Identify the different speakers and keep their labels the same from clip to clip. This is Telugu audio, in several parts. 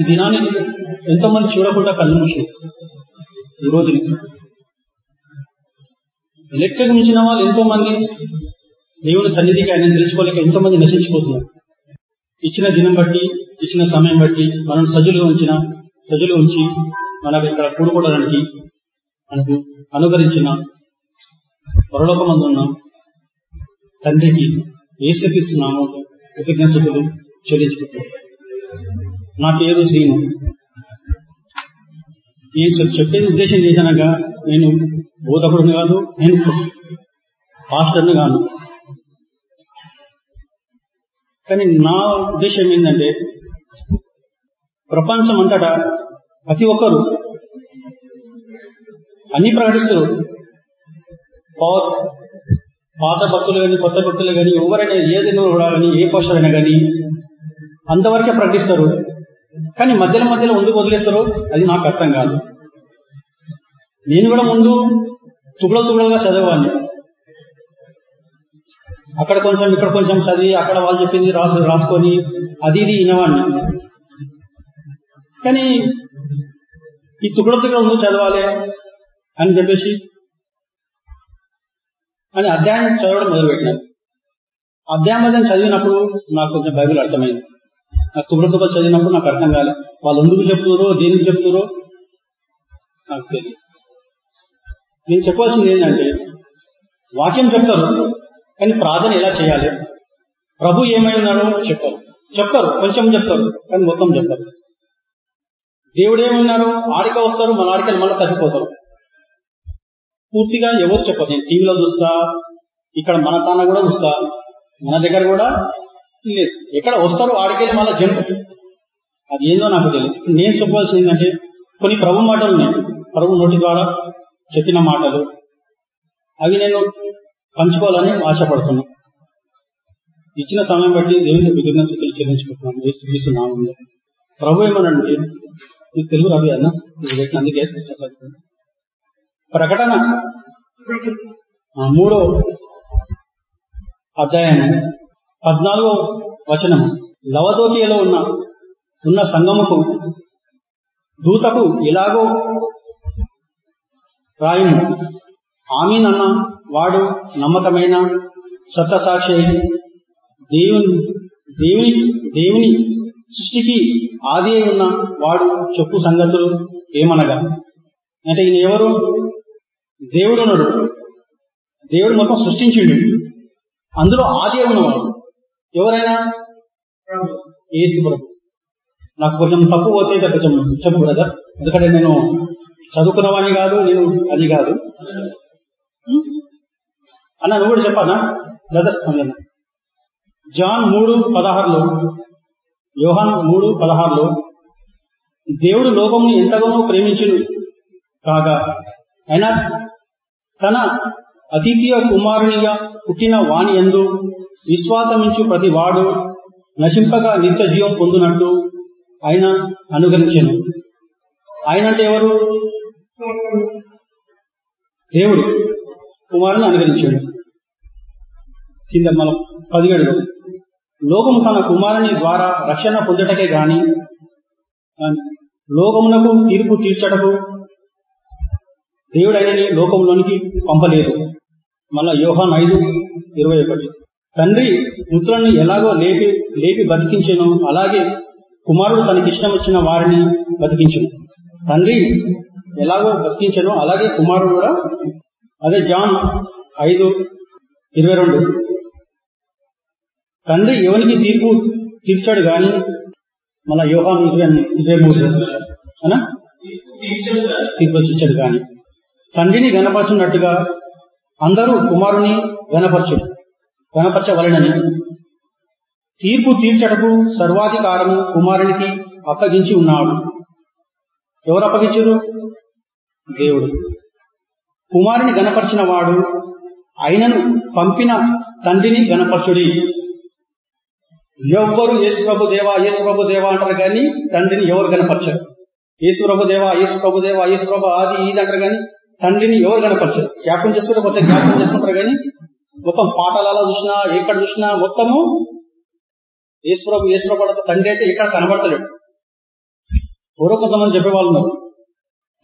Speaker 1: ఈ దినాన్ని ఎంతో మంది చూడకుండా కళ్ళు మూసి ఈ రోజుని. ఎలక్ట్రిక్ మించిన వాళ్ళు ఎంతో మంది దేవుని సన్నిధికి ఆయన తెలుసుకోలేక ఎంతో మంది నశించిపోతున్నారు. ఇచ్చిన దినం బట్టి ఇచ్చిన సమయం బట్టి మనం సజులు ఉంచిన సజులు ఉంచి మనకు ఇక్కడ కూడుకోవడానికి మనకు అనుకరించిన పరలోకమందు ఉన్న తండ్రికి ఏసపిస్తున్నాము కృతజ్ఞతలు చెల్లించుకుంటున్నాం. నా పేరు శ్రీను నేను చెప్- చెప్పే ఉద్దేశం చేశానగా నేను బోధకుడిని కాదు నేను పాస్టర్ని కాను. కానీ నా ఉద్దేశం ఏంటంటే ప్రపంచం అంతటా ప్రతి ఒక్కరు అన్ని ప్రకటిస్తారు. పా- పాత భక్తులు కానీ కొత్త భక్తులు కానీ ఎవరైనా ఏది కూడా కానీ ఏ పోస్టర్ అయినా కానీ అంతవరకే ప్రకటిస్తారు. కానీ మధ్యలో మధ్యలో ముందుకు వదిలేస్తారు అది నాకు అర్థం కాదు. నేను కూడా ముందు తుగుడ తుగుడగా చదివేవాడిని అక్కడ కొంచెం ఇక్కడ కొంచెం చదివి అక్కడ వాళ్ళు చెప్పింది రాసు రాసుకొని అది ఇది వినవాడిని. కానీ ఈ తుగుడ తుగుడ ముందు చదవాలి అని చెప్పేసి అని అధ్యాయం చదవడం మొదలుపెట్టినాను అధ్యాయం అధ్యాయం చదివినప్పుడు నాకు కొంచెం బైబిల్ అర్థమైంది. నాకు తుగుడ చదివినప్పుడు నాకు అర్థం కాలే. వాళ్ళు ఎందుకు చెప్తున్నారో దేనికి చెప్తున్నారో నాకు తెలియదు నేను చెప్పాల్సింది ఏంటంటే వాక్యం చెప్తారు కానీ ప్రార్థన ఎలా చేయాలి? ప్రభు ఏమైనాడో చెప్పారు. చెప్తారు కొంచెం చెప్తారు కానీ మొత్తం చెప్తారు దేవుడు ఏమన్నారు ఆడిక వస్తారు మన ఆడికలు మళ్ళీ తగ్గిపోతారు పూర్తిగా ఎవరు చెప్పరు. నేను టీవీలో చూస్తా ఇక్కడ మన తాన కూడా చూస్తా మన దగ్గర కూడా లేదు. ఎక్కడ వస్తారో ఆడికెళ్ళి మళ్ళీ జంప్ అది ఏందో నాకు తెలియదు. నేను చెప్పవలసింది ఏంటంటే కొన్ని ప్రభు మాటలు ఉన్నాయి. ప్రభు నోటి ద్వారా చెప్పిన మాటలు. అవి నేను పంచుకోవాలని ఆశపడుతున్నా. ఇచ్చిన సమయం బట్టి దేవుని విఘ్న చెల్లించుకుంటున్నాను. ప్రభు ఏమనంటే నీకు తెలుగు రవి అన్న అందుకే ప్రకటన. ఆ, మూడో అధ్యాయం పద్నాలుగో వచనం. లవదోకియలో ఉన్న ఉన్న సంగముకు దూతకు ఇలాగో రాయును ఆమెనన్న వాడు నమ్మకమైన సత్యసాక్షి దేవుని దేవుని దేవుని సృష్టికి ఆది అయి ఉన్న వాడు చెప్పు సంగతులు ఏమనగా? అంటే ఈయన ఎవరు? దేవుడు దేవుడు మొత్తం సృష్టించిండు. అందులో ఆది ఉన్నవాడు. ఎవరైనా ఏసు ప్రభు నాకు కొంచెం తప్పు పోతే కొంచెం చెప్పు బ్రదర్ ఎందుకంటే నేను చదువుకున్నవాణి కాదు నేను అది కాదు. అన్న నువ్వు కూడా చెప్పానా? బ్రదర్ అన్న జాన్ మూడు పదహారులో యోహాన్ మూడు పదహారులో దేవుడు లోకమును ఎంతగానో ప్రేమించును కాగా అయినా తన అతిథియ కుమారునిగా పుట్టిన వాణి ఎందు విశ్వాసమించు ప్రతి వాడు నశింపగా నిత్య జీవం పొందునట్టు ఆయన అనుగ్రహించను. ఆయన అంటే ఎవరు? దేవుడు కుమారుని అనుగరించాడు కింద మన పదిహేడులో లోకము తన కుమారుని ద్వారా రక్షణ పొందటకే గాని లోకమునకు తీర్పు తీర్చటకు దేవుడైనని లోకంలోనికి పంపలేదు. మళ్ళా యోహాన్ ఐదు ఇరవై ఒకటి. తండ్రి మృతులను ఎలాగో లేపి లేపి బతికించెను అలాగే కుమారుడు తనకిష్టం వచ్చిన వారిని బతికించును. తండ్రి ఎలాగో బతికించను అలాగే కుమారుడు కూడా అదే జాన్ ఐదు ఇరవై రెండు. తండ్రి ఎవరికి తీర్పు తీర్చాడు గాని మన యోహాన్ ఇరవై ఇరవై మూడు తీర్పు ఇచ్చాడు గాని. తండ్రిని గనపరచున్నట్టుగా అందరూ కుమారుని గనపరచు వెనపరచవలనని. తీర్పు తీర్చటకు సర్వాధికారము కుమారునికి అప్పగించి ఉన్నాడు. ఎవరు అప్పగించరు? దేవుడు. కుమారుని గనపరిచిన వాడు ఆయనను పంపిన తండ్రిని గనపరచుడి ఎవ్వరు యేసుప్రభు దేవా యేసుప్రభు దేవా అంటారు కానీ తండ్రిని ఎవరు గనపరచరు యేసు ప్రభు దేవా యేసుప్రభు దేవా యేసుప్రభు ఆది ఇది అంటారు కానీ తండ్రిని ఎవరు కనపరచరు జ్ఞాపకం చేసుకుంటే కొత్త జ్ఞాపకం చేసుకుంటారు కానీ? మొత్తం పాఠాలలో చూసినా ఎక్కడ చూసినా మొత్తము ఈశ్వరం ఈశ్వర పడత తండ్రి అయితే ఇక్కడ కనబడతలేడు. ఎవరో కొంతమంది చెప్పేవాళ్ళు ఉన్నారు.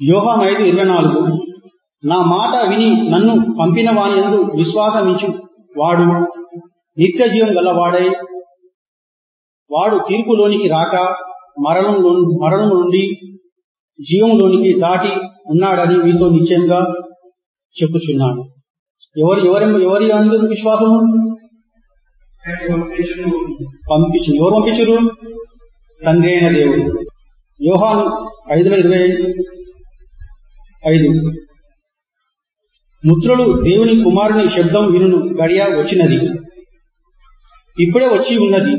Speaker 1: యోహాన్ ఐదు ఇరవై నాలుగు నా మాట విని నన్ను పంపిన వాని ఎందు విశ్వాసమించు వాడు నిత్య జీవం గలవాడై వాడు తీర్పులోనికి రాక మరణం మరణం నుండి జీవంలోనికి దాటి ఉన్నాడని మీతో నిశ్చయంగా చెప్పుచున్నాను. ఎవరు ఎవరి ఎవరి అందరూ విశ్వాసము? పంపించు ఎవరు పంపించరు? తండ్రి అయిన దేవుడు. యోహాను ఐదులో ఇరవై ఐదు. ముద్రలు దేవుని కుమారుని శబ్దం వినును గడియ వచ్చినది. ఇప్పుడే వచ్చి ఉన్నది.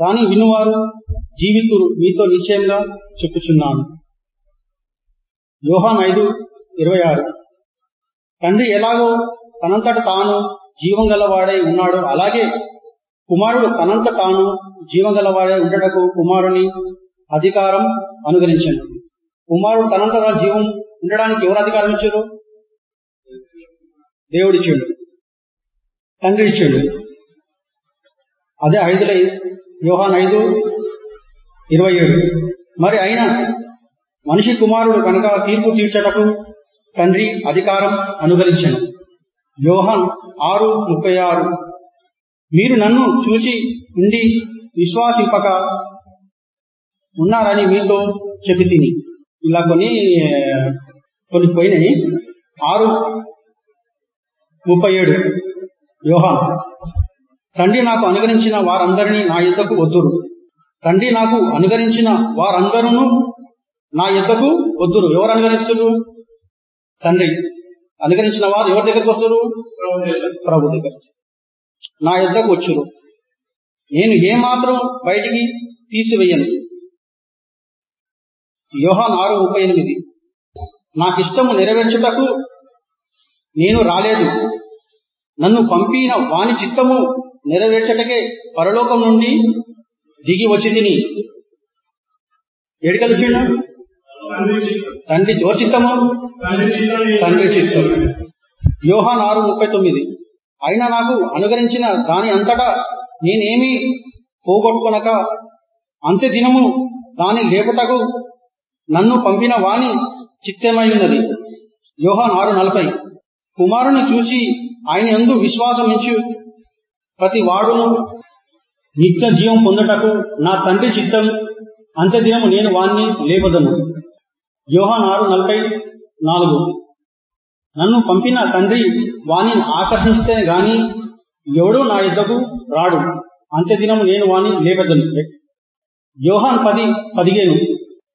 Speaker 1: దాని వినువారు జీవితురు మీతో నిశ్చయంగా చెప్పుచున్నాను. యోహాన్ ఐదు ఇరవై ఆరు. తండ్రి ఎలాగో తనంతట తాను జీవం గలవాడై ఉన్నాడో. అలాగే కుమారుడు తనంత తాను జీవం గలవాడై ఉండటకు కుమారుని అధికారం అనుగ్రహించను కుమారుడు తనంత తాను జీవం ఉండడానికి ఎవరు అధికారం ఇచ్చారు? దేవుడిచ్చాడు తండ్రి ఇచ్చాడు. అదే ఐదులై యోహాన్ ఐదు ఇరవై ఏడు. మరి అయినా మనిషి కుమారుడు కనుక తీర్పు తీర్చటకు తండ్రి అధికారం అనుగరించను. యోహన్ ఆరు ముప్పై ఆరు. మీరు నన్ను చూసి ఉండి విశ్వాసింపక ఉన్నారని మీతో చెప్పి తిని ఇలా కొన్ని కొన్ని పోయినాయి ఆరు ముప్పై ఏడు. యోహాన్ తండ్రి నాకు అనుగరించిన వారందరినీ నా యుద్ధకు వద్దురు తండ్రి నాకు అనుగరించిన వారందరూ నా యుద్ధకు వద్దురు. ఎవరు అనుగరిస్తున్నారు తండ్రి. అనుగరించిన వారు ఎవరి దగ్గరకు వస్తారు? ప్రభు దగ్గర నా యుద్ధకు వచ్చురు. నేను ఏమాత్రం బయటికి తీసివేయను. యోహాన్ ఆరు ముప్పై ఎనిమిది. నాకిష్టము నెరవేర్చుటకు నేను రాలేదు. నన్ను పంపిన వాని చిత్తము నెరవేర్చటకే పరలోకం నుండి దిగి వచ్చి తిని. ఎడికలు వచ్చిండు? తండ్రి ఎవరి చిత్తము తండ్రి చిత్తం యోహాన్ ఆరు ముప్పై తొమ్మిది. అయినా నాకు అనుగరించిన దాని అంతటా నేనేమీ పోగొట్టుకొనక అంత్య దినము దాని లేపుటకు నన్ను పంపిన వాణి చిత్తమై ఉన్నది. యోహాన్ ఆరు నలభై. కుమారుని చూసి ఆయన ఎందు విశ్వాసం ఇచ్చు ప్రతి వాడును నిత్య జీవం పొందటకు నా తండ్రి చిత్తం. అంత్యదినము నేను వాణ్ణి లేపదను. యోహాన్ ఆరు నలభై నాలుగు. నన్ను పంపిన తండ్రి వాణ్ణి ఆకర్షిస్తే గాని ఎవడూ నా యుద్ధకు రాడు. అంత్యదినము నేను వాణ్ణి లేపదను యోహాన్ పది పదిహేను.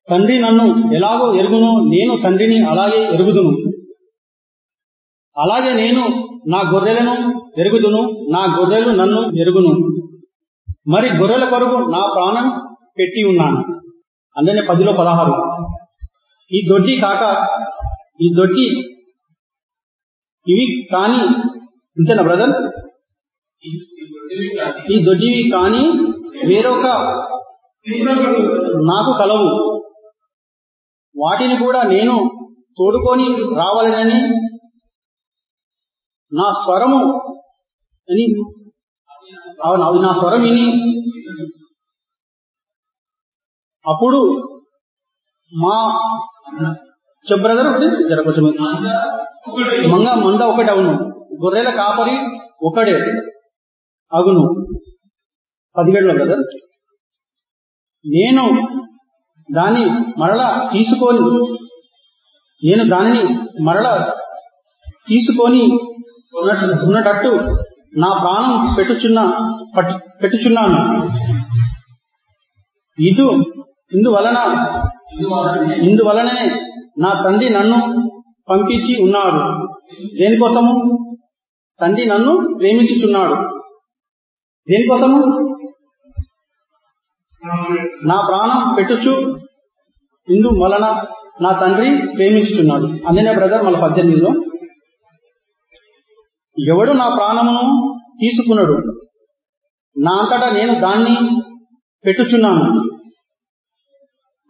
Speaker 1: తండ్రి నన్ను ఎలాగో ఎరుగునో నేను తండ్రిని అలాగే ఎరుగుదును. అలాగే నేను నా గొర్రెలను ఎరుగుదును నా గొర్రెలు నన్ను ఎరుగును. మరి గొర్రెల కొరకు నా ప్రాణం పెట్టి ఉన్నాను. అందుకనే పదిలో పదహారు. ఈ దొడ్డి కాక ఈ దొడ్డి ఇవి కాని ఇంతేనా బ్రదర్? ఈ దొడ్డివి కాని వేరొక నాకు కలవు. వాటిని కూడా నేను తోడుకొని రావాలని నా స్వరము అని అవును నా స్వరం విని అప్పుడు మా చెప్ బ్రదర్ ఒకటి? జర కొంచెం మంగ మంద ఒకటి అవును. గొర్రెల కాపరి ఒకడే అగును పదిహేడులో బ్రదర్ నేను దాన్ని మరలా తీసుకొని నేను దానిని మరలా తీసుకొని ఉన్నటట్టు నా ప్రాణం పెట్టుచున్న పెట్టుచున్నాను. ఇది ఇందువలన ఇందువలనే నా తండ్రి నన్ను పంపించి ఉన్నాడు దేనికోసము? తండ్రి నన్ను ప్రేమించుచున్నాడు. దేనికోసము? నా ప్రాణం పెట్టుచు ఇందు వలన నా తండ్రి ప్రేమించుచున్నాడు. అందునే బ్రదర్ మన పద్దెనిమిదిలో ఎవడు నా ప్రాణమును తీసుకున్నాడు నా అంతటా నేను దాన్ని పెట్టుచున్నాను.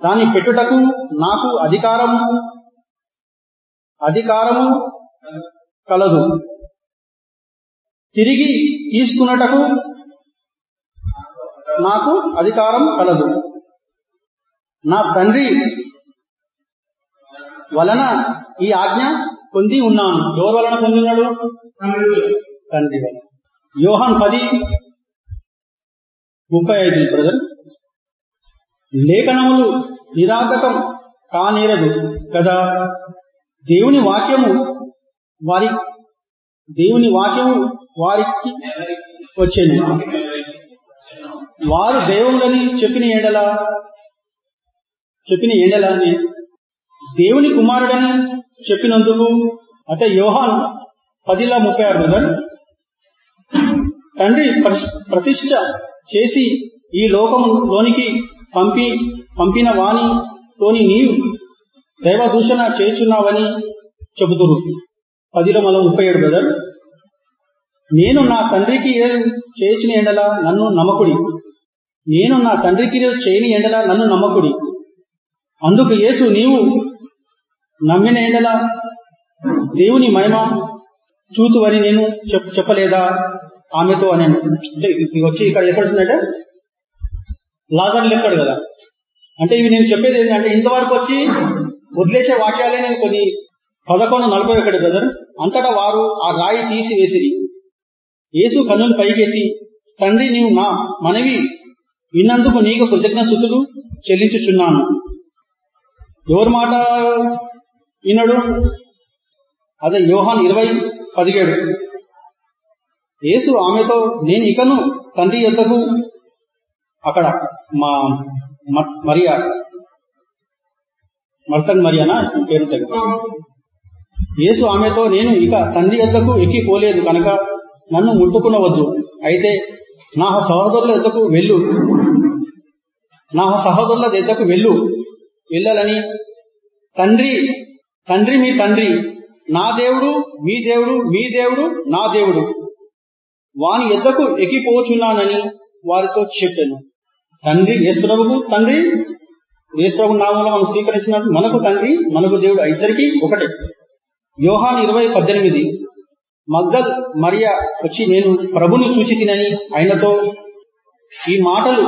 Speaker 1: దాన్ని పెట్టుటకు నాకు అధికారము అధికారము కలదు. తిరిగి తీసుకున్నటకు నాకు అధికారం కలదు. నా తండ్రి వలన ఈ ఆజ్ఞ పొంది ఉన్నాను. ఎవరు వలన పొందినాడు తండ్రి వలన. యోహన్ పది ముప్పై ఐదు బ్రదర్. లేఖనములు నిరాధకం కానేరదు కదా? దేవుని వాక్యము వారి దేవుని వాక్యము వారికి వచ్చేది. వారు దేవుడని చెప్పిన ఏడల చెప్పిన ఏడలని దేవుని కుమారుడని చెప్పినందుకు అంటే యోహాన్ పదిలా ముప్పై ఆరు బ్రదర్. తండ్రి ప్రతిష్ట చేసి ఈ లోకంలోనికి పంపి పంపిన వాణితోని నీవు దైవదూషణ చేయుచున్నావని చెబుతురు పదిలో మనం ముప్పై ఏడు బ్రదర్ నేను నా తండ్రికి చేసిన ఎండల నన్ను నమ్మకుడి. నేను నా తండ్రికి చేయని ఎండల నన్ను నమ్మకుడి. అందుకు యేసు నీవు నమ్మిన ఎండల దేవుని మహిమ చూతువని నేను చెప్పలేదా? ఆమెతో అని అంటే వచ్చి ఇక్కడ ఎక్కడ వచ్చిందంటే? లాజర్లు లెక్కడు కదా. అంటే ఇవి నేను చెప్పేది ఏంటంటే ఇంతవరకు వచ్చి వదిలేసే వాక్యాలే నేను కొన్ని పదకొండు నలభై ఒకటి బ్రదర్. అంతటా వారు ఆ రాయి తీసి వేసిరి యేసు కన్నులు పైకెత్తి తండ్రి నీవు నా మనవి విన్నందుకు నీకు కృతజ్ఞతులు చెల్లించుచున్నాను. ఎవరి మాట విన్నాడు అదే యోహాన్ ఇరవై పదిహేడు. యేసు ఆమెతో నేను ఇకను తండ్రి యొద్దకు అక్కడ మా మరియా. మర్తన్ మరియానా? పేరు తగ్గ యేసు ఆమెతో నేను ఇక తండ్రి ఎద్దకు ఎక్కిపోలేదు కనుక నన్ను ముట్టుకునవద్దు. అయితే నా సహోదరుల ఎద్దకు వెళ్ళు. నా సహోదరుల ఎద్దకు వెళ్ళు. వెళ్ళాలని తండ్రి తండ్రి మీ తండ్రి. నా దేవుడు మీ దేవుడు మీ దేవుడు నా దేవుడు. వాని ఎద్దకు ఎక్కిపోచున్నానని వారితో చెప్పాను. తండ్రి యేసుప్రభుకు తండ్రి యేసుప్రభు నామంలో మనం స్వీకరించినట్టు మనకు తండ్రి మనకు దేవుడు ఇద్దరికి ఒకటే. యోహాన్ ఇరవై పద్దెనిమిది మగ్దల్ మరియా వచ్చి నేను ప్రభుని చూచి తినని ఆయనతో ఈ మాటలు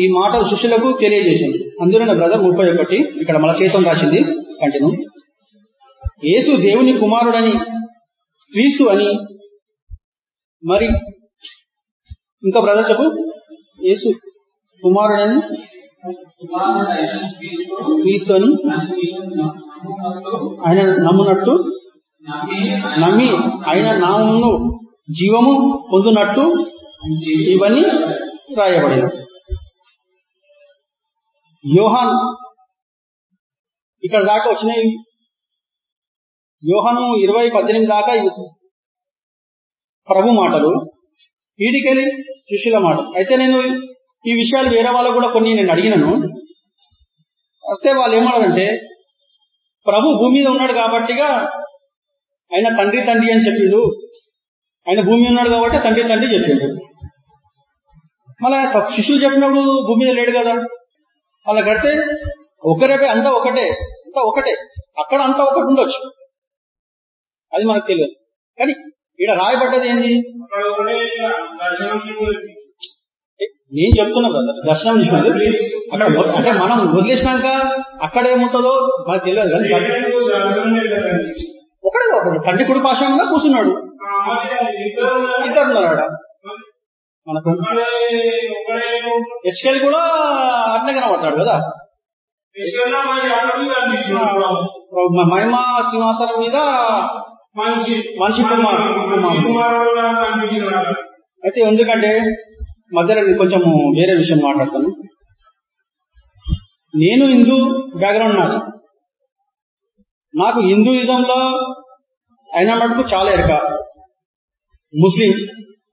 Speaker 1: ఈ మాటలు శిష్యులకు తెలియజేసింది. అందులో బ్రదర్ ముప్పై ఒకటి ఇక్కడ మన చేతం రాసింది. కంటిన్యూ. యేసు దేవుని కుమారుడని క్రీస్తు అని మరి ఇంకా బ్రదర్ చెప్పు. యేసు కుమారుడని క్రీస్తుని ఆయన నమ్మునట్టు నమ్మి ఆయన నామును జీవము పొందునట్టు ఇవన్నీ రాయబడిన. యోహాన్ ఇక్కడ దాకా వచ్చినాయి. యోహను ఇరవై పద్దెనిమిది దాకా ప్రభు మాటలు. వీడికెళ్ళి శిష్యుల మాట అయితే నేను ఈ విషయాలు వేరే వాళ్ళకు కూడా కొన్ని నేను అడిగినాను. అయితే వాళ్ళు ఏమన్నారంటే ప్రభు భూమి మీద ఉన్నాడు కాబట్టిగా ఆయన తండ్రి తండ్రి అని చెప్పిండు. ఆయన భూమి ఉన్నాడు కాబట్టి తండ్రి తండ్రి చెప్పిండు. మళ్ళా శిష్యులు చెప్పినప్పుడు భూమి మీద లేడు కదా. అలా కడితే ఒకరేపే అంతా ఒకటే అంతా ఒకటే. అక్కడ అంతా ఒకటి ఉండొచ్చు. అది మనకు తెలియదు. కానీ ఇక్కడ రాయబడ్డది ఏంది? నేను చెప్తున్నా బ్రదర్ దర్శనం చూసినది అక్కడ అంటే మనం వదిలేసినాక అక్కడ ఏముంటుందో మనకు తెలియదు కానీ ఒకటే ఒకటి తండ్రి కుడి పాశంగా కూర్చున్నాడు. ఇద్దరు ఉన్నారు ఆడ. మనకు ఎస్కెల్ కూడా అట్లే కనబడ్డాడు కదా. మహిమ సింహాసనం మీద
Speaker 2: మనిషి
Speaker 1: కుమారుడు. అయితే ఎందుకంటే మధ్యలో నేను కొంచెం వేరే విషయం మాట్లాడతాను. నేను హిందూ బ్యాక్గ్రౌండ్ నాది. నాకు హిందూయిజంలో అయిన మటుకు చాలా ఎరక. ముస్లిం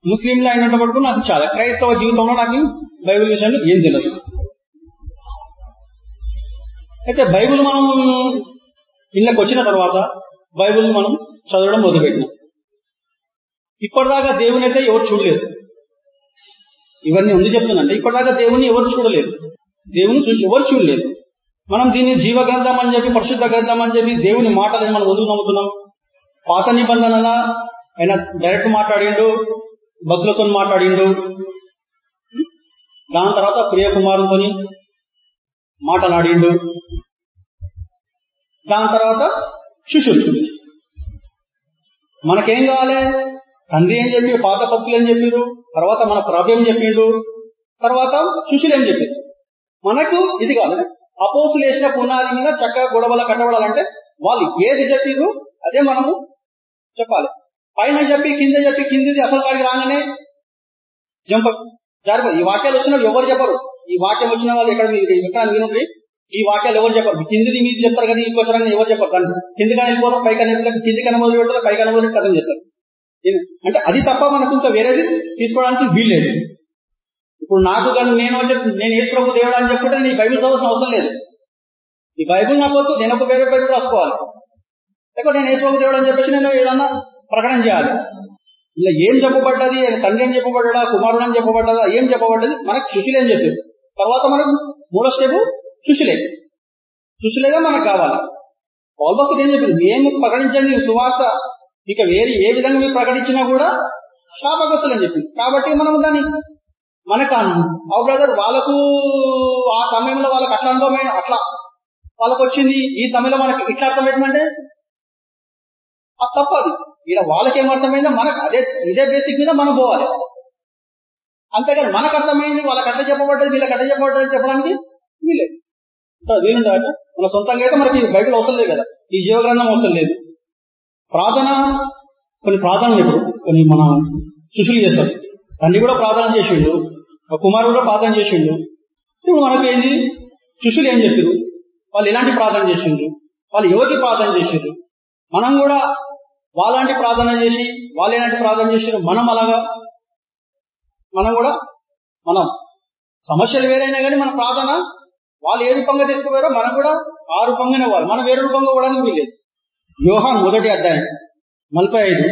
Speaker 1: ముస్లింలో అయినంత మటుకు నాకు చాలా. క్రైస్తవ జీవితంలో నాకు బైబిల్ విషయాన్ని ఏం తెలుసు. అయితే బైబిల్ మనం ఇళ్ళకి వచ్చిన తర్వాత బైబిల్ మనం చదవడం మొదలుపెట్టినాం ఇప్పటిదాకా దేవుని అయితే ఎవరు చూడలేదు? ఇవన్నీ ఉంది చెప్తుందంటే ఇప్పటిదాకా దేవుని ఎవరు చూడలేదు? దేవుని చూసి ఎవరు చూడలేదు? మనం దీన్ని జీవ గ్రంథం అని చెప్పి పరిశుద్ధ గ్రంథం అని చెప్పి దేవుని మాటలని మనం వదులు నమ్ముతున్నాం? పాత నిబంధనల ఆయన డైరెక్ట్ మాట్లాడిండు భక్తులతో మాట్లాడిండు. దాని తర్వాత ప్రియకుమారుతో మాటలాడిండు. దాని తర్వాత శిష్యులు మనకేం కావాలి? తండ్రి ఏం చెప్పి పాత భక్తులు ఏం చెప్పారు తర్వాత మన ప్రభు ఏం చెప్పిండు తర్వాత శిష్యులు ఏం చెప్పారు. మనకు ఇది కాదు. అపోసులు వేసిన పునాది మీద చక్కగా గొడవల కట్టబడాలంటే వాళ్ళు ఏది చెప్పిర్రు అదే మనము చెప్పాలి. పైన చెప్పి కింద చెప్పి కిందిది అసలు వాడికి రాగానే జంప జారిపోయి. ఈ వాక్యాలు వచ్చిన ఎవరు చెప్పరు? ఈ వాక్యం వచ్చిన వాళ్ళు ఎక్కడ మీరు? ఎక్కడ వినుండ్రి ఈ వాక్యాలు ఎవరు చెప్పరు? కిందిది మీరు చెప్తారు కానీ ఇంకోసారి ఎవరు చెప్పరు? దాన్ని కింది కానీ వెళ్ళిపోతారు పై కానీ కింది కన్నా మొదలు పెడతారు పై మొదలు చేస్తారు. అంటే అది తప్ప మనకు ఇంకా వేరేది తీసుకోవడానికి వీల్లేదు ఇప్పుడు నాకు కానీ నేను చెప్పి నేను ఏసు ప్రభు దేవుడు అని చెప్పుకుంటే నీ బైబిల్ చదవాల్సిన అవసరం లేదు. ఈ బైబిల్ నాకు వద్దు నేను ఒక వేరే బైబిల్ రాసుకోవాలి. లేకపోతే నేను ఏసు ప్రభు దేవుడు అని చెప్పేసి నేను ఏదన్నా ప్రకటన చేయాలి. ఇలా ఏం చెప్పబడ్డది? తండ్రి అని చెప్పబడ్డా? కుమారుడు అని చెప్పబడ్డదా ఏం చెప్పబడ్డది? మనకు శిష్యులు అని చెప్పారు? తర్వాత మనకు మూడో స్టెప్ సుశీలే సుశీలేగా మనకు కావాలి. పౌల్బస్తు ఏం చెప్పింది? మేము ప్రకటించండి సువార్త. ఇక వేరే ఏ విధంగా మీరు ప్రకటించినా కూడా శాపగ్రస్తులని చెప్పింది. కాబట్టి మనం దాన్ని మనకు ఆ బ్రదర్ వాళ్ళకు ఆ సమయంలో వాళ్ళకి అట్లా అనుభవమైన అట్లా వాళ్ళకు వచ్చింది. ఈ సమయంలో మనకి ఇట్లా అర్థమైందంటే అది తప్పదు ఇలా వాళ్ళకి ఏం అర్థమైందో మనకు అదే ఇదే బేసిక్ మీద మనం పోవాలి. అంతేకాదు మనకు అర్థమైంది వాళ్ళకి అట్లా చెప్పబడ్డది వీళ్ళకి అట్లా చెప్పబడ్డది చెప్పడానికి వీలేదు. వీలుండట మన సొంతంగా అయితే మనకి బైబిల్ అవసరం లేదు కదా. ఈ జీవగ్రంథం అవసరం లేదు. ప్రార్థన కొన్ని ప్రార్థనలు ఇప్పుడు కొన్ని మన శిష్యులు చేస్తారు. తండ్రి కూడా ప్రార్థన చేసిండు. కుమారుడు కూడా ప్రార్థన చేసిండు. ఇప్పుడు ఏంది శిష్యులు ఏం చెప్పారు? వాళ్ళు ఎలాంటి ప్రార్థన చేసిండ్రు? వాళ్ళు ఎవరికి ప్రార్థన చేసిండ్రు? మనం కూడా వాళ్ళంటి ప్రార్థన చేసి వాళ్ళు ఎలాంటి ప్రార్థన చేసారు మనం అలాగా మనం కూడా మనం సమస్యలు వేరైనా కానీ మన ప్రార్థన వాళ్ళు ఏ రూపంగా తీసుకుపోయారో మనం కూడా ఆ రూపంగానే వాళ్ళు మనం వేరే రూపంగా పోవడానికి వీలేదు యోహాన్ మొదటి అధ్యాయం నలభై ఐదు.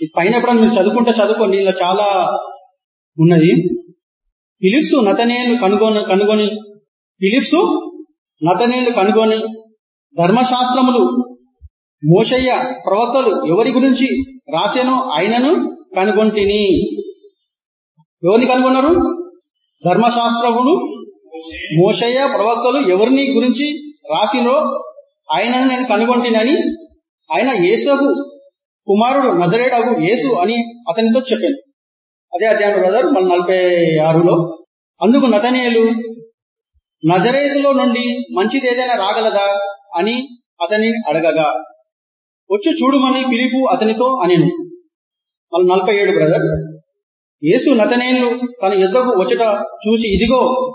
Speaker 1: ఇది పైన ఎప్పుడన్నా మీరు చదువుకుంటే చదువుకోండి. ఇలా చాలా ఉన్నది. ఫిలిప్స్ నతనేలు కనుగొని కనుగొని ఫిలిప్స్ నతనేలు కనుగొని ధర్మశాస్త్రములు మోషయ్య ప్రవక్తలు ఎవరి గురించి రాసేనో ఆయనను కనుగొంటిని. ఎవరిని కనుగొన్నారు? ధర్మశాస్త్రములు మోషయ్య ప్రవక్తలు ఎవరిని గురించి రాసినో ఆయనను నేను కనుగొంటినని ఆయన యేసకు కుమారుడు నజరేడగు యేసు అని అతనితో చెప్పాను. అదే అధ్యాయం బ్రదర్ మన నలభై ఆరులో. అందుకు నతనేలు నజరేతులో నుండి మంచిది ఏదైనా రాగలదా అని అతని అడగగా వచ్చి చూడుమని పిలుపు అతనితో అనేను. మళ్ళీ నలభై ఏడు బ్రదర్. యేసు నతనేలు తన యుద్ధకు వచ్చట చూసి ఇదిగో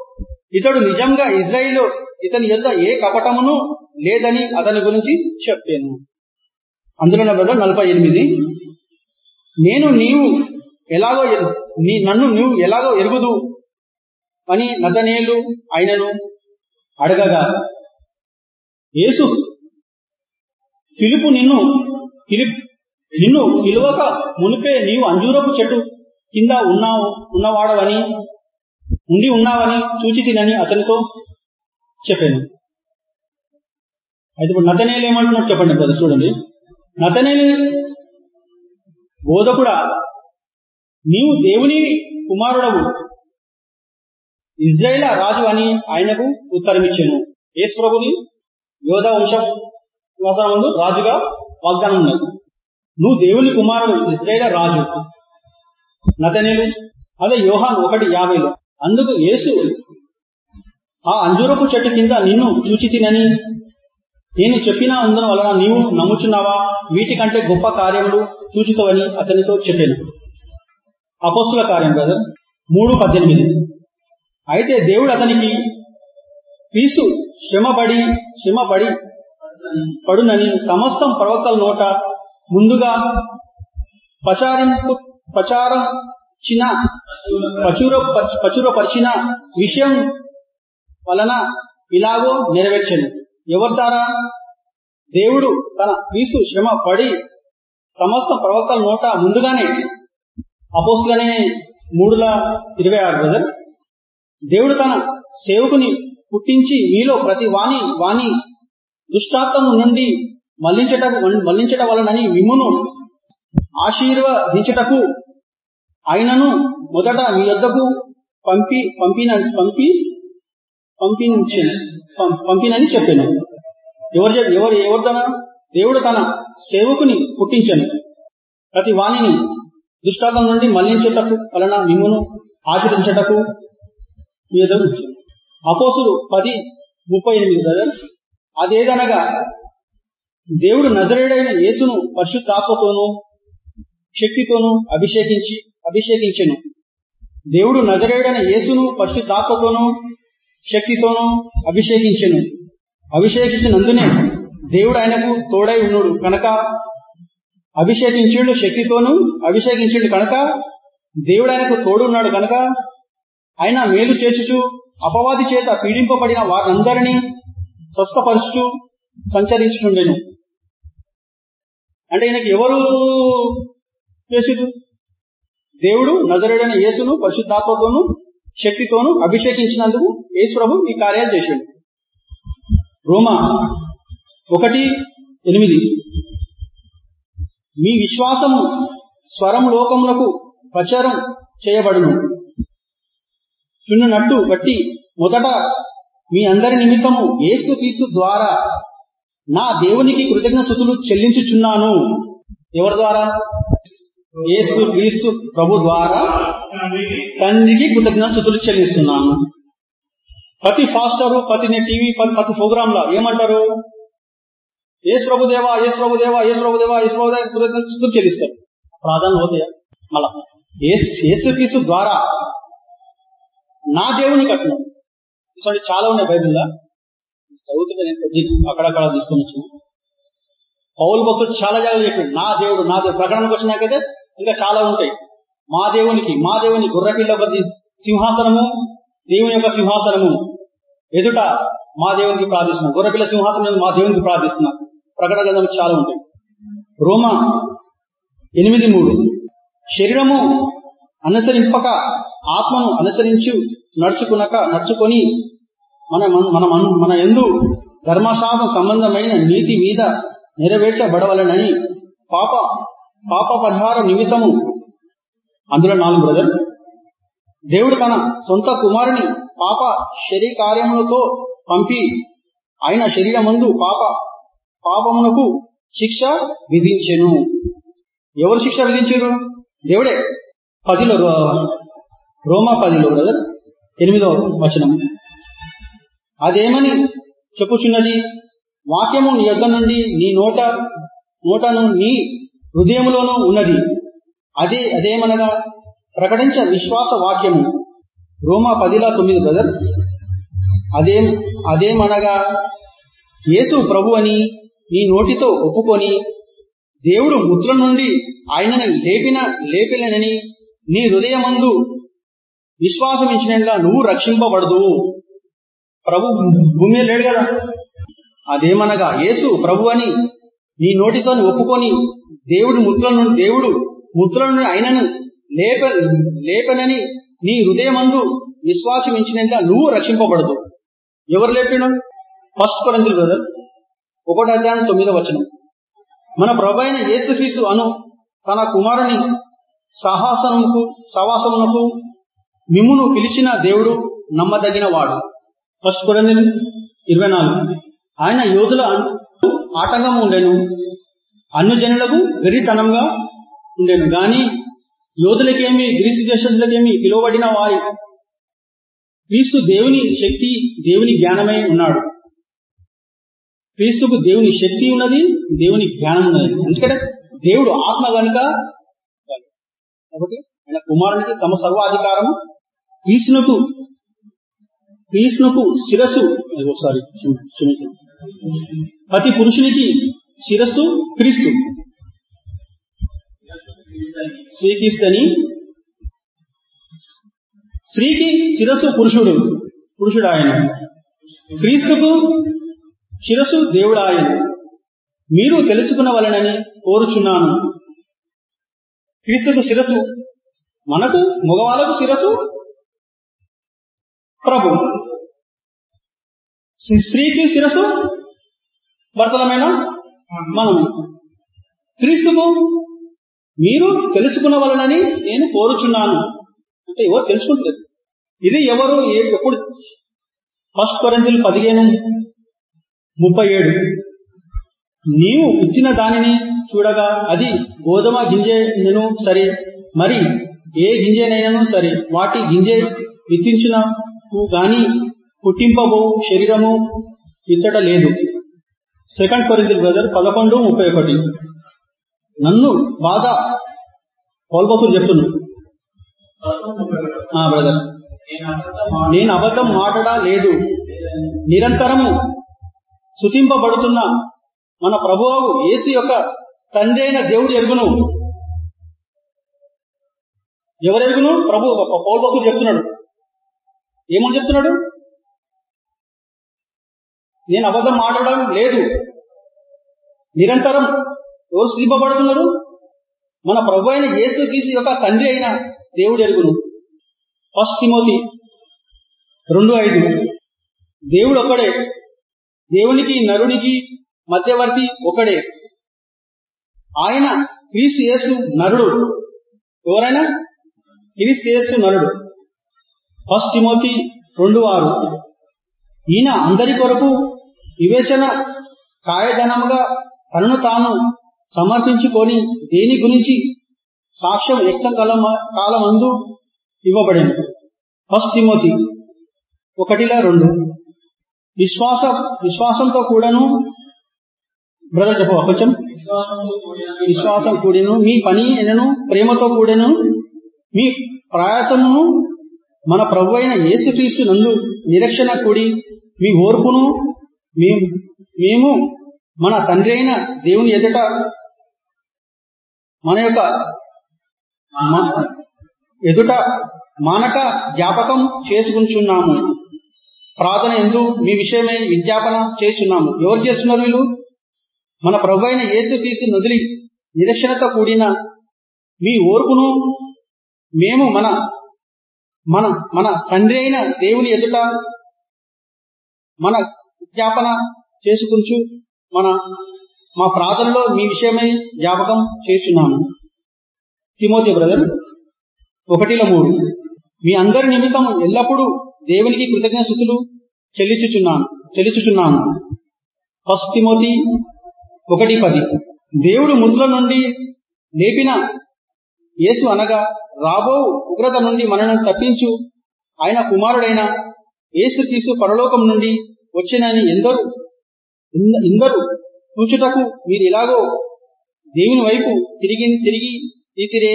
Speaker 1: ఇతడు నిజంగా ఇజ్రాయిల్ ఇతని యుద్ధ ఏ కపటమును లేదని అతని గురించి చెప్పాను. అందులో బ్రదర్ నలభై ఎనిమిది. నేను నీవు ఎలాగో నీ నన్ను నువ్వు ఎలాగో ఎరుగుదు అని నతనేలు ఆయనను అడగగా యేసు పిలుపు నిన్ను నిన్ను పిలువక మునిపే నీవు అంజూరపు చెట్టు కింద ఉన్నావు ఉన్నవాడవని ఉండి ఉన్నావని చూచి తినని అతనితో చెప్పాను. అయితే ఇప్పుడు నతనేలు ఏమంటున్నాడు చెప్పండి బ్రదర్ చూడండి. నతనేలు బోధకుడా నీవు దేవుని కుమారుడవు. ఇజ్రాయేల్ రాజు అని ఆయనకు ఉత్తరమిచ్చాను. యేసు ప్రభుని యోధ వంశం ముందు రాజుగా వాగ్దానం ఉన్నది నువ్వు దేవుని కుమారుడు ఇజ్రాయేల్ రాజు. నతనేలు అదే యోహాన్ ఒకటి యాభైలో. అందుకు యేసు ఆ అంజూరపు చెట్టు కింద నిన్ను చూచి తినని. నేను చెప్పిన అందున వలన నీవు నమ్ముచున్నావా? వీటికంటే గొప్ప కార్యములు చూచుతావని అతనితో చెప్పాను. అపోస్తుల కార్యం కదా మూడు పద్దెనిమిది. అయితే దేవుడు అతనికి పీసు శ్రమపడి శ్రమపడి పడునని సమస్తం ప్రవక్తల నోట ముందుగా ప్రచారింపు ప్రచారం చిన్న ప్రచుర ప్రచురపరిచిన విషయం వలన ఇలాగో నెరవేర్చను. ఎవరి ద్వారా? దేవుడు తన క్రీస్తు శ్రమ పడి సమస్త ప్రవక్తల నోట ముందుగానే అపోస్తులనే మూడుల ఇరవై ఆరు బ్రదర్ దేవుడు తన సేవకుని పుట్టించి మీలో ప్రతి వాణి వాణి దుష్టాత్మము నుండి మళ్ళించట మళ్ళించట వలనని మిమ్మును ఆశీర్వదించటకు ఆయనను మొదట మీ వద్దకు పంపి పంపిన పంపి పంపించిన. పంపినని చెప్పాను. ఎవరు ఎవరు ఎవరు తన? దేవుడు తన సేవకుని పుట్టించను. ప్రతి వాణిని దుష్టాగం నుండి మళ్ళించుటకు వలన మిమ్మును ఆచరించటకు మీ ఉంచాను అపోసులు పది ముప్పై ఎనిమిది బ్రదర్ అదేదనగా దేవుడు నజరేడైన యేసును పరిశుద్ధాత్మతోనూ శక్తితోనూ అభిషేకించి అభిషేకించెను. దేవుడు నజరేడైన యేసును పరిశుద్ధాత్మతోనూ శక్తితోనూ అభిషేకించెను. అభిషేకించినందునే దేవుడు ఆయనకు తోడై ఉన్నాడు. కనుక అభిషేకించుడు శక్తితోనూ అభిషేకించుడు కనుక దేవుడు ఆయనకు తోడున్నాడు కనుక ఆయన మేలు చేర్చుచు అపవాది చేత పీడింపబడిన వారందరినీ స్వస్థపరుచుచు సంచరించుకుండెను అంటే ఈయనకి ఎవరు చేసుడు దేవుడు నజరుడైన యేసును పరిశుద్ధాత్మతోనూ శక్తితోనూ అభిషేకించినందుకు యేసు ప్రభు ఈ కార్యాలు చేశాడు. రోమా ఒకటి ఎనిమిది. మీ విశ్వాసము స్వరం లోకములకు ప్రచారం చేయబడును. చున్నునట్టు బట్టి మొదట మీ అందరి నిమిత్తము యేసు క్రీస్తు ద్వారా నా దేవునికి కృతజ్ఞ చెల్లించుచున్నాను. ఎవరి ద్వారా? యేసు క్రీస్తు ప్రభు ద్వారా తండ్రికి కృతజ్ఞతలు చెల్లిస్తున్నాను. ప్రతి ఫాస్టరు ప్రతి టీవీ ప్రతి ప్రోగ్రామ్లో ఏమంటారు? ఏసు ప్రభుదేవా ఏసు ప్రభుదేవా ఏసు ప్రభుదేవా ఏసు ప్రభుదేవా కృతజ్ఞ స్థుతులు చెల్లిస్తారు. ప్రాధాన్యం అవుతాయా మళ్ళా. యేసు క్రీస్తు ద్వారా నా దేవుని కట్టినాను చూడండి చాలా ఉన్నాయి బైబిల్లా. చదువుతుంటే నేను కొద్ది అక్కడక్కడ తీసుకొని వచ్చాను. పౌలు భక్తుడు చాలా జాగ్రత్త చెప్పాడు నా దేవుడు నా దేవుడు. ప్రకటనకు వచ్చినాకైతే ఇంకా చాలా ఉంటాయి. మా దేవునికి మా దేవుని గుర్రపిల్ల ఒక సింహాసనము దేవుని యొక్క సింహాసనము. ఎదుట మా దేవునికి ప్రార్థిస్తున్నాం గుర్రపిల్ల సింహాసనం మా దేవునికి ప్రార్థిస్తున్నాం ప్రకటన గ్రంథం చాలా ఉంటాయి. రోమ ఎనిమిది మూడు. శరీరము అనుసరింపక ఆత్మను అనుసరించు నడుచుకునక నడుచుకొని మన మన మన- మన ఎందు ధర్మశాస్త్ర సంబంధమైన నీతి మీద నెరవేర్చబడవలనని పాప పాప పరిహార నిమిత్తము. అందులో నాలుగు బ్రదర్. దేవుడు తన సొంత కుమారుని పాప శరీర కార్యములతో పంపి ఆయన శరీరమందు పాప పాపమునకు శిక్ష విధించెను. ఎవరు శిక్ష విధించారు? దేవుడే. పదిలో రోమా పదిలో బ్రదర్. ఎనిమిదో వచనం. అదేమని చెప్పుచున్నది? వాక్యము నీ యొద్ద నుండి నీ నోట నోటను నీ హృదయములోనూ ఉన్నది. అదే అదేమనగా ప్రకటించ విశ్వాస వాక్యము. రోమా పదిలా తొమ్మిది బ్రదర్. అదేం అదేమనగా యేసు ప్రభు అని నీ నోటితో ఒప్పుకొని దేవుడు ముద్ర నుండి ఆయనను లేపిన లేపిలేనని నీ హృదయమందు విశ్వాసం నువ్వు రక్షింపబడదు. ప్రభు భూమి లేడు కదా. అదేమనగా యేసు ప్రభు అని నీ నోటితో ఒప్పుకొని దేవుడు ముద్ర నుండి దేవుడు ముద్ర నుండి ఆయనను లేప లేపనని నీ హృదయమందు విశ్వాసం ఇచ్చినంత నువ్వు రక్షింపబడదు. ఎవరు లేపిన? ఫస్ట్ కొరంతులు బ్రదర్ ఒకటి అధ్యాయం తొమ్మిదో వచనం. మన ప్రభు అయిన యేసుక్రీస్తు అను తన కుమారుని సాహసముకు సవాసమునకు మిమ్మును పిలిచిన దేవుడు నమ్మదగిన వాడు ఫస్ట్ కొరంతులు ఇరవై నాలుగు. ఆయన యోధుల ఆటంకం ఉండెను. అన్ని జనులకు వెరితనంగా ఉండెను. గాని యోధులకేమి గ్రీసు దేశస్తులకేమి పిలువబడిన వారి క్రీస్తు దేవుని శక్తి దేవుని జ్ఞానమై ఉన్నాడు. క్రీస్తుకు దేవుని శక్తి ఉన్నది దేవుని జ్ఞానం ఉన్నది. ఎందుకంటే దేవుడు ఆత్మ కనుక కాబట్టి ఆయన కుమారునికి తమ సర్వాధికారము క్రీస్తునకు క్రీస్తునకు శిరస్సు ఒకసారి క్షమించండి ప్రతి పురుషునికి శిరస్సు క్రీస్తు. శ్రీకీస్తని స్త్రీకి శిరస్సు పురుషుడు పురుషుడు ఆయన క్రీస్తుకు శిరస్సు దేవుడు ఆయన మీరు తెలుసుకున్న వలనని కోరుచున్నాను. క్రీస్తుకు శిరస్సు మనకు మగవాళ్ళకు శిరస్సు ప్రభు. స్త్రీకి శిరస్సు భర్తలమైన మనము. క్రీస్తుకు మీరు తెలుసుకున్న వలనని నేను కోరుచున్నాను. అంటే ఎవరు తెలుసుకుంటలేదు. ఇది ఎవరు ఎప్పుడు ఫస్ట్ కొరంతిలు పదిహేను ముప్పై ఏడు. నీవు ఇచ్చిన దానిని చూడగా అది గోధుమ గింజను సరే మరి ఏ గింజనైనను సరే వాటి గింజ విత్తించినకు గాని పుట్టింపబో శరీరము ఇత్తట లేదు. సెకండ్ కొరింథీయుల బ్రదర్ పదకొండు ముప్పై ఒకటి. నన్ను బాగా కోల్బోతులు చెప్తున్నాను బ్రదర్ నేను అబద్ధం మాటడా లేదు. నిరంతరము శుతింపబడుతున్న మన ప్రభువు యేసు యొక్క తండ్రి అయిన దేవుడు ఎరుగును. ఎవరు ఎరుగును ప్రభు పౌల్ చెప్తున్నాడు. ఏమని చెప్తున్నాడు? నేను అబద్ధం మాట్లాడడం లేదు. నిరంతరం ఎవరు శ్రీపబడుతున్నారు మన ప్రభు అయిన యేసు గీసి యొక్క తండ్రి అయిన దేవుడు ఎరుగును. ఫస్ట్ తిమోతి రెండు ఐదు. దేవుడు ఒకడే దేవునికి నరునికి మధ్యవర్తి ఒకడే ఆయన క్రీస్తు యేసు నరుడు. ఎవరైనా? క్రీస్తు యేసు నరుడు. ఫస్ట్ తిమోతి రెండు ఆరు. ఈయన అందరి కొరకు వివేచన కాయధనముగా తనను తాను సమర్పించుకొని దేని గురించి సాక్ష్యం ఎక్క కాలం కాలమందు ఇవ్వబడింది ఫస్ట్ తిమోతి ఒకటిలా రెండు. విశ్వాస విశ్వాసంతో కూడాను బ్రదర్ చెప్పవా కొంచెం విశ్వాసం కూడిను మీ పని ఎనను ప్రేమతో కూడెను మీ ప్రయాసమును మన ప్రభు అయిన యేసుక్రీస్తు నందు నిరీక్షణ కూడి మీ ఓర్పును మేము మేము మన తండ్రి అయిన దేవుని ఎదుట మన యొక్క ఎదుట మానక జ్ఞాపకం చేసుకుంటున్నాము. ప్రార్థన ఎందు మీ విషయమై విజ్ఞాపన చేస్తున్నాము. ఎవరు చేస్తున్నారు వీళ్ళు? మన ప్రభు అయిన యేసు తీసి నదిలి నిరీక్షణతో కూడిన మీ ఓర్పును మేము మన మన మన తండ్రి అయిన దేవుని ఎదుట మన జ్ఞాపన చేసుకుంటూ మన మా ప్రార్థనలో మీ విషయమై జ్ఞాపకం చేస్తున్నాను. తిమోతి బ్రదర్ ఒకటిలో మూడు. మీ అందరి నిమిత్తం ఎల్లప్పుడూ దేవునికి కృతజ్ఞతలు చెల్లించుచున్నాను చెల్లించుచున్నాను. ఫస్ట్ తిమోతి ఒకటి పది. దేవుడు మృతుల నుండి లేపిన యేసు అనగా రాబో ఉగ్రత నుండి మనను తప్పించు ఆయన కుమారుడైన యేసు తీసు పరలోకం నుండి వచ్చినని ఎందరు ఇందరు చూచుటకు మీరు ఇలాగో దేవుని వైపు తిరిగి తిరిగి తీతిరే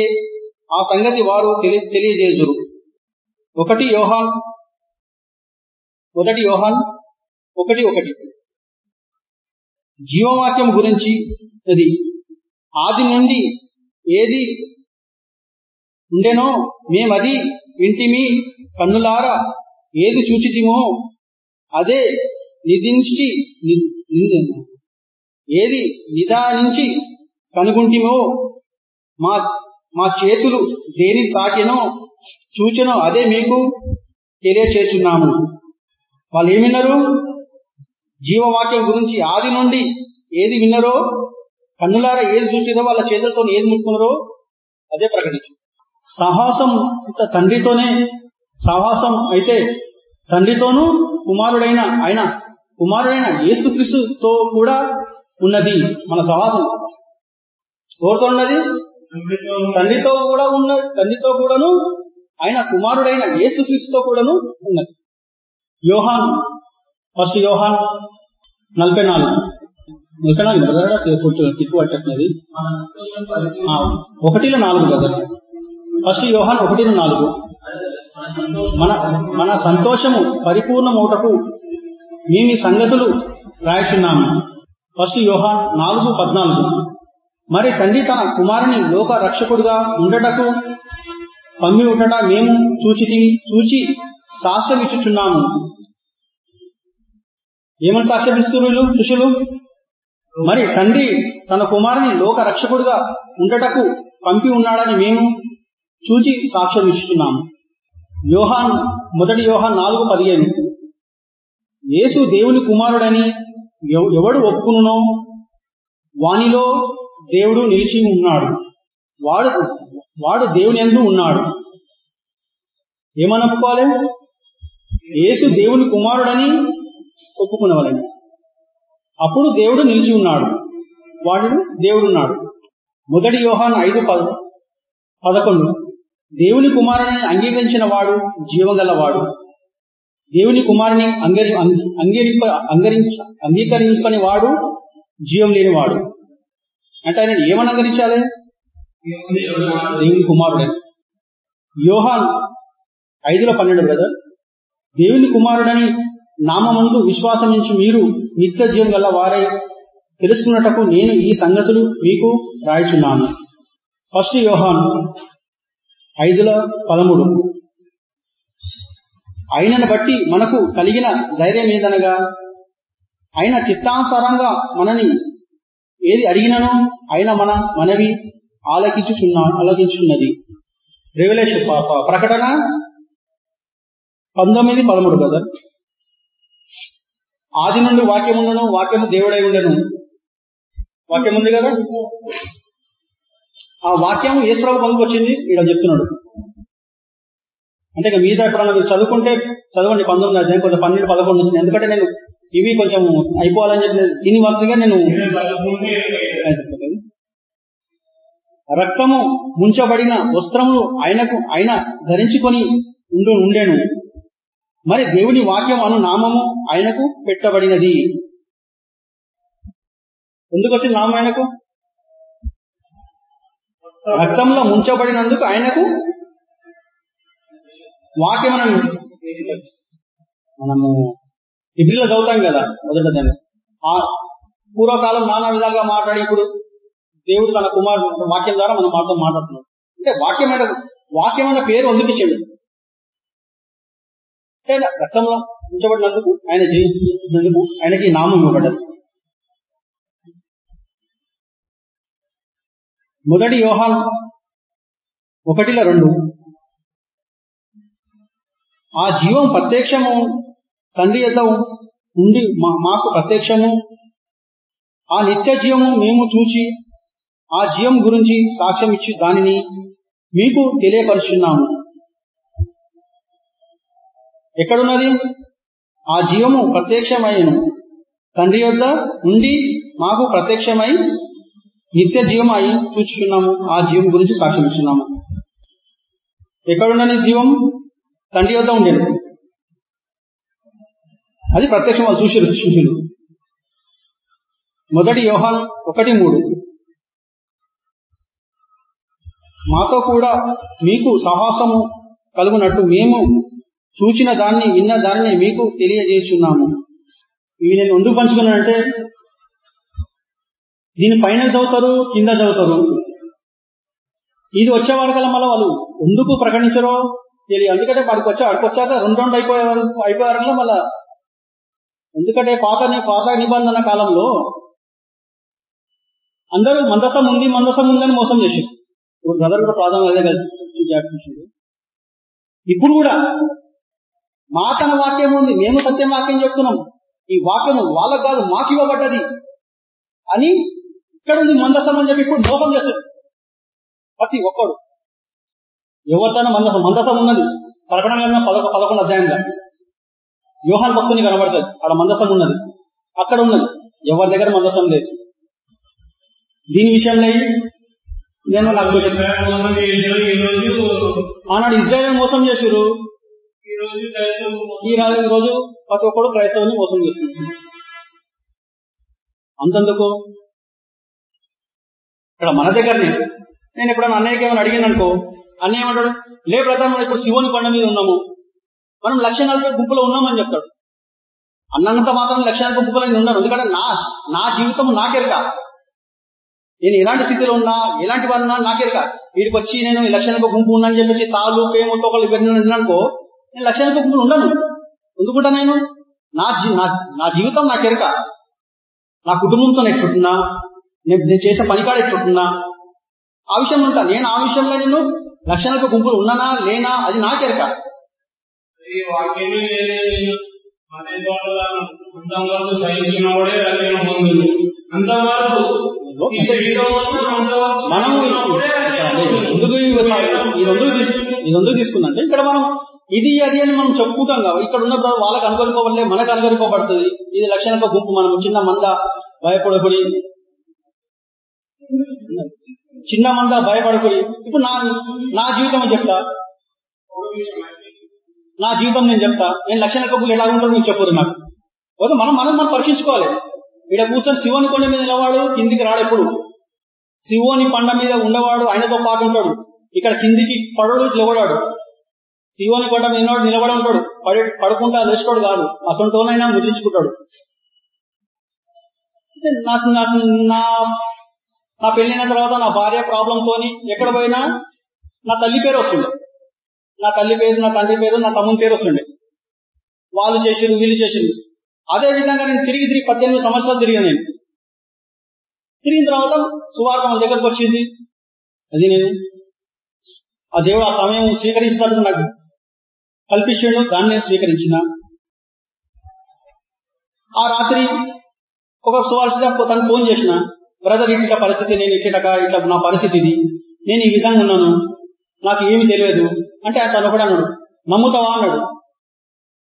Speaker 1: ఆ సంగతి వారు తెలి తెలియజేయుదురు. ఒకటి యోహాన్ మొదటి యోహాన్ ఒకటి ఒకటి. జీవవాక్యం గురించి అది ఆది నుండి ఏది ఉండెనో మేమది ఇంటిమి కన్నులారా ఏది చూచితిమో అదే నిధించి ని- ఏది నిదానించి కనుగుంటిమో మా మా చేతులు దేని తాకినో సూచన అదే మీకు తెలియచేస్తున్నాము. వాళ్ళు ఏమి విన్నారు? జీవవాక్యం గురించి ఆది నుండి ఏది విన్నారో కన్నులారా ఏది చూసిరో వాళ్ళ చేతులతో ఏది ముట్టుకున్నారో అదే ప్రకటించు. సాహసం ఇంత తండ్రితోనే సాహసం అయితే తండ్రితోనూ కుమారుడైన ఆయన కుమారుడైన యేసుక్రీస్తుతో కూడా ఉన్నది మన సహవాసం ఎవరితో ఉన్నది? తండ్రితో కూడా ఉన్న తండ్రితో కూడాను ఆయన కుమారుడైన యేసుక్రీస్తుతో కూడాను ఉన్నది. యోహాన్ ఫస్ట్ యోహాన్ నలభై నాలుగు నలభై నాలుగు బ్రదర్ తిప్పు పట్టట్లేదు ఆ, ఒకటిలో నాలుగు బ్రదర్ ఫస్ట్ యోహాన్ ఒకటిలో నాలుగు. మన మన సంతోషము పరిపూర్ణమూటకు మేము సంగతులు రాయుచున్నాము. ఫస్ట్ యోహాన్ నాలుగు పద్నాలుగు. మరి తండ్రి తన కుమారుని లోక రక్షకుడుగా ఉండటకు పమ్మి ఉండట మేము చూచి చూచి సాక్ష్యమిచ్చుచున్నాము. ఏమని సాక్ష్యం వీళ్ళు శిష్యులు? మరి తండ్రి తన కుమారుని లోక రక్షకుడుగా ఉండటకు పంపి ఉన్నాడని మేము చూచి సాక్ష్యం ఇస్తున్నాము యోహాన్ మొదటి యోహాన్ నాలుగు పదిహేను. యేసు దేవుని కుమారుడని ఎవ- ఎవడు ఒప్పుకునునో? వానిలో దేవుడు నిలిచి ఉన్నాడు. వాడు వాడు దేవుని ఎందు ఉన్నాడు. ఏమని యేసు దేవుని కుమారుడని ఒప్పుకునేవాళ్ళని అప్పుడు దేవుడు నిలిచి ఉన్నాడు. వాడు దేవుడు ఉన్నాడు మొదటి యోహాన్ ఐదు పద పదకొండు. దేవుని కుమారుని అంగీకరించిన వాడు జీవగలవాడు. దేవుని కుమారుని అంగీ అంగీరింప అంగరించ అంగీకరింపని వాడు జీవం లేనివాడు. అంటే ఆయన ఏమని అంగరించాలి? దేవుని కుమారుడే. యోహాన్ ఐదులో పన్నెండు బ్రదర్. దేవుని కుమారుడని నామందు విశ్వాసమించి మీరు నిత్య జీవం గల వారై తెలుసుకున్నటకు నేను ఈ సంగతులు మీకు రాయిచున్నాను. ఫస్ట్ యోహాన్ ఐదుల పదమూడు. ఆయనను బట్టి మనకు కలిగిన ధైర్యం ఏదనగా ఆయన చిత్తానుసారంగా మనని ఏది అడిగినను ఆయన మన మనవి ఆలకించుచున్నా ఆలకించున్నది రెవల్యూషన్ ప్రకటన పంతొమ్మిది పదమూడు కదా. ఆది నుండి వాక్యం ఉండను వాక్యము దేవుడై ఉండను. వాక్యం ఉంది కదా? ఆ వాక్యం ఈశ్వరావు పొందుకు వచ్చింది ఇక్కడ చెప్తున్నాడు. అంటే ఇక మీద ఎప్పుడన్నా మీరు చదువుకుంటే చదవండి పంతొమ్మిది అధ్యాయం కొంచెం పన్నెండు పదకొండు వచ్చింది ఎందుకంటే నేను ఇవి కొంచెం అయిపోవాలని చెప్పి దీని వరుసగా నేను రక్తము ముంచబడిన వస్త్రములు ఆయనకు ఆయన ధరించుకొని ఉండు ఉండేను. మరి దేవుని వాక్యం అను నామము ఆయనకు పెట్టబడినది. ఎందుకు వచ్చింది నామం ఆయనకు? రక్తంలో ముంచబడినందుకు ఆయనకు వాక్యం మనం మనము ఇబ్రిలో చదువుతాం కదా మొదట దాన్ని. ఆ పూర్వకాలం నానా విధాలుగా మాట్లాడి ఇప్పుడు దేవుడు తన కుమారుడు వాక్యం ద్వారా మనం మాతో మాట్లాడుతున్నాం. అంటే వాక్యమైన వాక్యమైన పేరు ఎందుకు ఇచ్చాడు అంటే రక్తంలో ఉంచబడినందుకు ఆయన జయించినందుకు ఆయనకి నామం ఇవ్వబడ్డది. మొదటి యోహాన్ ఒకటిలో రెండు. ఆ జీవం ప్రత్యక్షము తండ్రి యొక్క ఉండి మాకు ప్రత్యక్షము. ఆ నిత్య జీవము మేము చూచి ఆ జీవం గురించి సాక్ష్యం ఇచ్చి దానిని మీకు తెలియపరుచున్నాము. ఎక్కడున్నది? ఆ జీవము ప్రత్యక్షమైన తండ్రి యొద్ద ఉండి మాకు ప్రత్యక్షమై నిత్య జీవం అయి చూచుచున్నాము. ఆ జీవం గురించి సాక్ష్యం ఇస్తున్నాము జీవం? తండ్రి యొద్ద ఉండేది. అది ప్రత్యక్షం వాళ్ళు చూసిరు చూసిరు. మొదటి వ్యవహారం ఒకటి మూడు. మాతో కూడా మీకు సాహసము కలుగునట్టు మేము చూచిన దాన్ని విన్న దాన్ని మీకు తెలియజేస్తున్నాము. ఇవి నేను ఎందుకు పంచుకున్నానంటే దీని పైన చదువుతారు కింద చదువుతారు. ఇది వచ్చే వరకల్లా మళ్ళీ వాళ్ళు. ఎందుకు ప్రకటించరో తెలియదు ఎందుకంటే వాడికి వచ్చా వాడికి వచ్చాక రెండు రెండు అయిపోయే అయిపోయారు మళ్ళా. ఎందుకంటే పాత పాత నిబంధన కాలంలో అందరూ మందసం ఉంది మందసం ఉందని మోసం చేశారు. ఇప్పుడు బ్రదర్ కూడా ప్రాధాన్యం అదే కదా ఇప్పుడు కూడా మా తన వాక్యం ఉంది మేము సత్యం వాక్యం చెప్తున్నాం. ఈ వాక్యం వాళ్ళకు కాదు మాకు ఇవ్వబడ్డది అని ఇక్కడ ఉంది మందసం అని చెప్పి ఇప్పుడు మోసం చేస్తారు ప్రతి ఒక్కడు ఎవరితోనో మందసం మందసం ఉన్నది. ప్రకటన కన్నా పదకొ పదకొండు అధ్యాయంగా వ్యూహాన్ భక్తుని కనబడుతుంది అక్కడ మందసం ఉన్నది. అక్కడ ఉన్నది. ఎవరి దగ్గర మందసం లేదు. దీని విషయంలో నేను నాకు ఆనాడు ఇజ్రాయల్ మోసం చేశారు. ఈ రోజు ప్రతి ఒక్కడు క్రైస్తవుని మోసం చేస్తుంది అంతందుకు? ఇక్కడ మన దగ్గరనే. నేను ఎప్పుడైనా అన్నయ్యకి ఏమైనా అడిగాను అనుకో అన్నయ్య ఏమంటాడు లే ప్రధాన మనం ఇప్పుడు శివుని కొండ మీద ఉన్నాము. మనం లక్ష నలభై గుంపులో ఉన్నామని చెప్తాడు. అన్నంత మాత్రం లక్ష నలభై గుంపులో నేను ఉన్నాను. ఎందుకంటే నా నా జీవితం నాకెరక. నేను ఎలాంటి స్థితిలో ఉన్నా ఎలాంటి వాళ్ళు ఉన్నా నాకెరక. వీడికి వచ్చి నేను ఈ లక్ష నలభై గుంపు అని చెప్పేసి తాళ్ళు పేము తోకలు అనుకో నేను లక్ష నలభై గుంపులు ఉండను ఎందుకుంటా నేను? నా నా జీవితం నాకెరక. నా కుటుంబంతో ఎట్లుంటున్నా నేను నేను చేసే పనికాడ ఎట్లుంటున్నా? ఆ విషయం ఉంటా నేను ఆ విషయంలో నేను లక్షణాలకు గుంపులు ఉన్నానా లేనా? అది నాకెరక
Speaker 2: ఈ వాక్యమే అంతవరకు సహించిన వాడే రక్షణ అంతవరకు ఈ
Speaker 1: రెండు ఈ రెండు తీసుకుందంటే ఇక్కడ మనం ఇది అది అని మనం చెప్పుకుంటాం కాబట్టి ఇక్కడ ఉన్న వాళ్ళకి అనుకరింపబడలే మనకు అనుకరింపబడుతుంది ఇది లక్షణంగా గుంపు మనం చిన్న మంద భయపడకుడి. చిన్న మంద భయపడకుడి ఇప్పుడు నా నా జీవితం అని చెప్తా. నా జీవితం నేను చెప్తా. నేను లక్షణ కప్పులు ఎలా ఉంటారో నేను చెప్పరు నాకు. ఓకే మనం మనం మనం పరీక్షించుకోవాలి. ఇక్కడ కూర్చొని శివని కొండ మీద నిలవాడు కిందికి రాడు ఎప్పుడు? శివోని పండ మీద ఉండేవాడు ఆయనతో పాటు ఉంటాడు. ఇక్కడ కిందికి పడడు నిలబడాడు. శివోని కొండ మీద ఉన్నవాడు నిలబడి ఉంటాడు. పడి పడుకుంటా లేచుకోడు కాదు. అసంటోనైనా ముద్రించుకుంటాడు. నాకు నాకు నా నా పెళ్ళైన తర్వాత నా భార్య ప్రాబ్లం తోని ఎక్కడ పోయినా నా తల్లి పేరు వస్తుండే. నా తల్లి పేరు నా తండ్రి పేరు నా తమ్ముని పేరు వస్తుండే. వాళ్ళు చేసిండు వీళ్ళు చేసింది అదే విధంగా నేను తిరిగి తిరిగి పద్దెనిమిది సంవత్సరాలు తిరిగాను నేను. తిరిగిన తర్వాత సువార్త మన దగ్గరకు వచ్చింది. అది నేను. ఆ దేవుడు ఆ సమయం స్వీకరించినట్టు నాకు కల్పించాడు దాన్ని నేను స్వీకరించిన. ఆ రాత్రి ఒక సువార్త తను ఫోన్ చేసిన. బ్రదర్ ఇట్లా పరిస్థితి నేను ఇట్లా ఇట్లా నా పరిస్థితి ఇది నేను ఈ విధంగా ఉన్నాను. నాకు ఏమి తెలియదు. అంటే అతను కూడా అన్నాడు నమ్ముతావా అన్నాడు.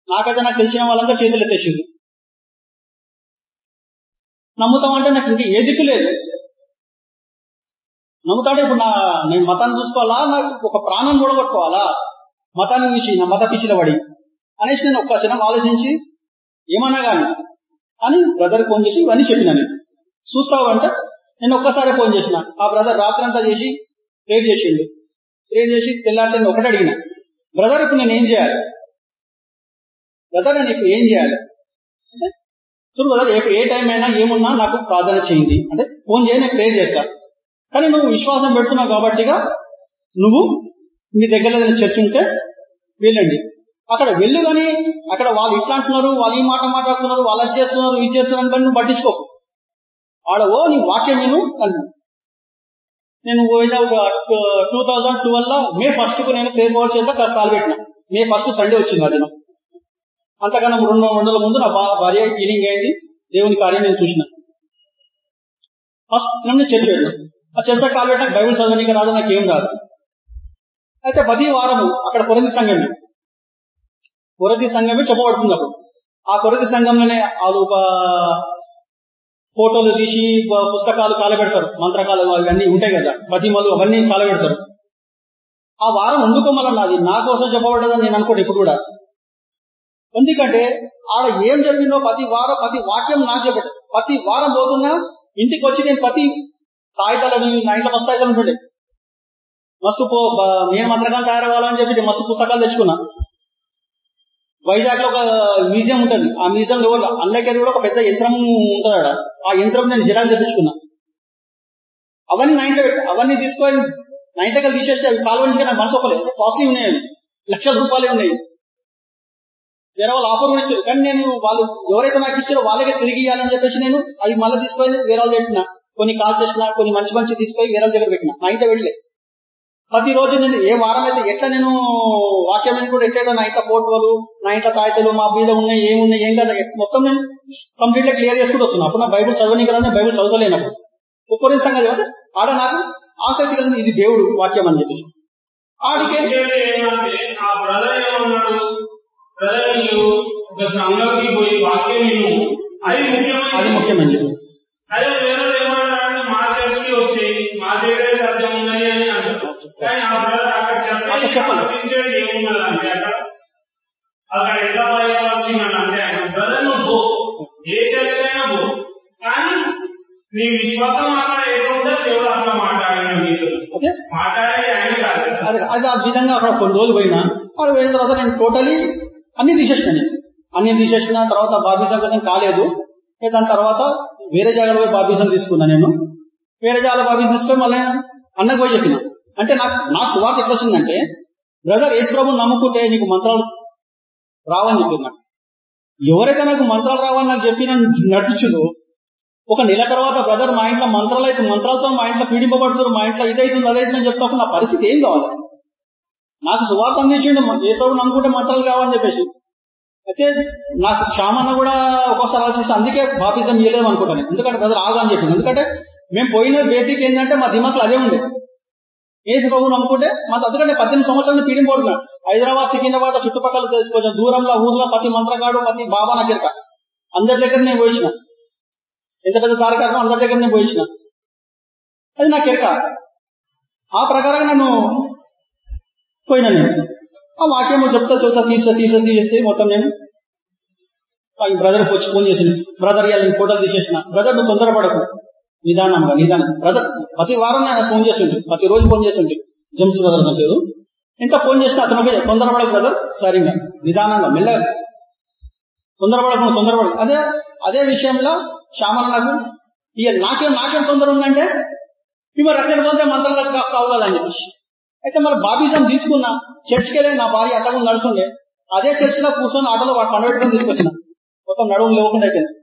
Speaker 1: నాకైతే నాకు తెలిసిన వాళ్ళంతా చేతులు ఎత్తేసిండు నమ్ముతావా అంటే నాకు ఇంకా ఏ దిక్కు లేదు. నమ్ముతాడే ఇప్పుడు నా నేను మతాన్ని చూసుకోవాలా? నాకు ఒక ప్రాణం కూడా కొట్టుకోవాలా మతాన్ని నుంచి నా మత పిచ్చిన పడి అనేసి నేను ఒక్క క్షణం ఆలోచించి ఏమన్నా కానీ అని బ్రదర్ ఫోన్ చేసి ఇవన్నీ చెప్పినాను చూస్తావు అంటే నేను ఒక్కసారి ఫోన్ చేసిన. ఆ బ్రదర్ రాత్రంతా చేసి ప్రేర్ చేసిండు. ప్రేర్ చేసి తెల్లారితే నేను ఒకటి అడిగిన. బ్రదర్ ఇప్పుడు నేను ఏం చేయాలి? బ్రదర్ నేను ఇప్పుడు ఏం చేయాలి? అంటే చూడు బ్రదర్ ఏ టైం అయినా ఏమున్నా నాకు ప్రార్థన చేయింది అంటే ఫోన్ చేయి నేను ప్రేర్ చేస్తా. కానీ నువ్వు విశ్వాసం పెడుతున్నావు కాబట్టిగా నువ్వు మీ దగ్గర ఏదైనా చర్చ ఉంటే వెళ్ళండి. అక్కడ వెళ్ళు కానీ అక్కడ వాళ్ళు ఇట్లా అంటున్నారు వాళ్ళు ఈ మాట మాట్లాడుతున్నారు వాళ్ళు అది చేస్తున్నారు ఇది చేస్తున్నారు అని నువ్వు పట్టించుకోకు. ఆడవో ఓ నీ వాక్యం విను అన్నా నేను టూ థౌజండ్ ట్వెల్వ్లో మే ఫస్ట్కు నేను ప్రేర్ పవర్ చేత కాలు పెట్టిన. మే ఫస్ట్ సండే వచ్చింది అది అంతకన్నా రెండు వందల ముందు నా భార్య హీలింగ్ అయింది. దేవుని కార్యం నేను చూసిన. ఫస్ట్ నన్ను చర్చ వెళ్ళాను ఆ చర్చ కాలు పెట్టిన బైబుల్ చదవడానికి రాదు నాకు ఏం రాదు. అయితే ప్రతి వారము అక్కడ కొరది సంఘమే. కొరది సంఘమే చెప్పబడుతుంది అప్పుడు. ఆ కొరది సంఘంలోనే అది ఒక ఫోటోలు తీసి పుస్తకాలు కాలబెడతారు. మంత్రకాలు అవన్నీ ఉంటాయి కదా. ప్రతిమలు అవన్నీ కాలబెడతారు. ఆ వారం అందుకోమలన్న అది నా కోసం చెప్పబడ్డదని నేను అనుకోండి ఇప్పుడు కూడా. ఎందుకంటే ఆడ ఏం జరిగిందో ప్రతి వారం ప్రతి వాక్యం నాకు చెప్పాడు. ప్రతి వారం పోతున్నా ఇంటికి వచ్చి నేను ప్రతి కాగితాలను నా ఇంట్లో మస్తు కాగితాలు ఉంటుండే. మస్తు పో నేను మంత్రకాలు తయారు కావాలని చెప్పి మస్తు పుస్తకాలు తెచ్చుకున్నా. వైజాగ్లో ఒక మ్యూజియం ఉంటుంది. ఆ మ్యూజియం లో అల్లకెళ్ళి కూడా ఒక పెద్ద యంత్రం ఉంటుంది ఆ యంత్రం నేను జిరాలు తెప్పించుకున్నా. అవన్నీ నా అవన్నీ తీసుకొని నైన్ దగ్గర తీసేస్తే అవి కాలువనికి నాకు మనసు ఒకలేదు కాస్ట్లీ ఉన్నాయి అవి. లక్షల రూపాయలే ఉన్నాయి. వేరే వాళ్ళు ఆఫర్ కూడా ఇచ్చారు. కానీ నేను వాళ్ళు ఎవరైతే నాకు ఇచ్చారో వాళ్ళకే తిరిగి ఇవ్వాలని చెప్పేసి నేను అవి మళ్ళీ తీసుకొని వేరే వాళ్ళు పెట్టిన కొన్ని కాల్ చేసిన కొన్ని మంచి మంచి తీసుకొని వేరే దగ్గర పెట్టిన. నా ఇంట్లో వెళ్ళలే ప్రతిరోజు నేను ఏ వారం అయితే ఎట్లా నేను వాక్యం కూడా ఎట్లా నా ఇంట్లో ఫోటోలు నా ఇంట్లో తాయితలు మా మీద ఉన్నాయి ఏమున్నాయి ఏం కదా మొత్తం నేను కంప్లీట్గా క్లియర్ చేసుకుంటూ వస్తున్నా. అప్పుడు నా బైబుల్ చదవని కదా బైబుల్ చదవలేనప్పుడు ఒక్కొరి సంగతి కదా ఆడ నాకు ఆసక్తి కలిగింది ఇది దేవుడు వాక్యం అని చెప్పేసి. ఆడికే
Speaker 2: అది ముఖ్యమైన
Speaker 1: చెప్పి
Speaker 2: అదే వేరే ఏమంటారంటే మా చర్చికి వచ్చేయి మా దగ్గరే సత్యం ఉన్నది అని అంటారు కానీ ఆ బ్రదర్ అక్కడ
Speaker 1: అక్కడ
Speaker 2: చెప్పి
Speaker 1: చెప్పండి.
Speaker 2: అక్కడ? అక్కడ ఎలా అంటే ఆయన బ్రదర్ నువ్వు ఏ చర్చ్ అయినా కానీ నీ విశ్వాసం అక్కడ దేవుడు నీతో. మాట్లాడేది ఆయన కాదు.
Speaker 1: అది అది ఆ విధంగా అక్కడ కొన్ని రోజులు పోయినా అక్కడ పోయిన తర్వాత నేను టోటలీ అన్ని తీసేసిన నేను. అన్ని తీసేసిన తర్వాత బాబీసం కొంచెం కాలేదు. దాని తర్వాత వేరే పోయి బాబీసం తీసుకున్నా నేను. వేరే జాగాలో బాబీసం తీసుకొని మళ్ళీ అన్నకు పోయి చెప్పిన. అంటే నాకు నా సువార్త ఎట్లా వచ్చిందంటే బ్రదర్ యేసు ప్రభుని నమ్ముకుంటే నీకు మంత్రాలు రావని చెప్పారు నాకు. ఎవరైతే నాకు మంత్రాలు రావని నాకు చెప్పి నన్ను నటించుదో ఒక నెల తర్వాత బ్రదర్ మా ఇంట్లో మంత్రాలు అయితే మంత్రాలతో మా ఇంట్లో పీడింపబడుతున్నారు మా ఇంట్లో ఇదైతుంది అని చెప్తాప్పుడు నా పరిస్థితి ఏం కావాలి? నాకు సువార్త అందించిండు ఏ నమ్ముకుంటే మంత్రాలు కావాలని చెప్పేసి. అయితే నాకు క్షామన్న కూడా ఒక్కోసారి ఆలోచిస్తే అందుకే బాపిజం ఇవ్వలేదు అనుకుంటాను ఎందుకంటే బ్రదర్ ఆగా అని చెప్పింది ఎందుకంటే మేము పోయిన బేసిక్ ఏంటంటే మా దిమాకులు అదే ఉండే. ఏసు ప్రభు నమ్ముకుంటే మా అందుకంటే పద్దెనిమిది సంవత్సరాలు పీడింపోతున్నాడు హైదరాబాద్ సికింద్రాబాద్ చుట్టుపక్కల కొంచెం దూరంలో ఊర్లో ప్రతి మంత్రగాడు ప్రతి బాబా నా కిరక అందరి దగ్గర నేను పోయించిన ఎంత పెద్ద తారకారం అందరి దగ్గర నేను పోయించిన అది నా కిరక. ఆ ప్రకారంగా నన్ను పోయినా నేను. ఆ వాక్యం చెప్తా చూస్తా తీసా తీసా తీసేసి మొత్తం నేను బ్రదర్ వచ్చి ఫోన్ చేసిన. బ్రదర్ ఇవాళ నేను ఫోటోలు తీసేసిన. బ్రదర్ నువ్వు తొందరపడకు. నిదానంగా నిదానం. బ్రదర్ ప్రతి వారం ఆయన ఫోన్ చేసిండు ప్రతి రోజు ఫోన్ చేసిండు జమ్స్ బ్రదర్ నా పేరు. ఎంత ఫోన్ చేసినా అతను ఒకే తొందరపడకు బ్రదర్ సరిగా నిదానంగా మెల్లగా. తొందరపడకుండా తొందరపడకు. అదే అదే విషయంలో శ్యామల నాకు ఇక నాకేం నాకేం తొందర ఉందంటే ఇవి రక్షణ పొందే మంత్రాలకు కావు కదా అని చెప్పేసి. అయితే మరి బాబీజం తీసుకున్నా చర్చ్కి వెళ్ళి నా భార్య అంతకుముందు నడుస్తుండే. అదే చర్చిలో కూర్చొని ఆటోలో వాడు పండబెట్టుకొని తీసుకొచ్చిన. మొత్తం నడుము లేకుండా అయిపోయింది.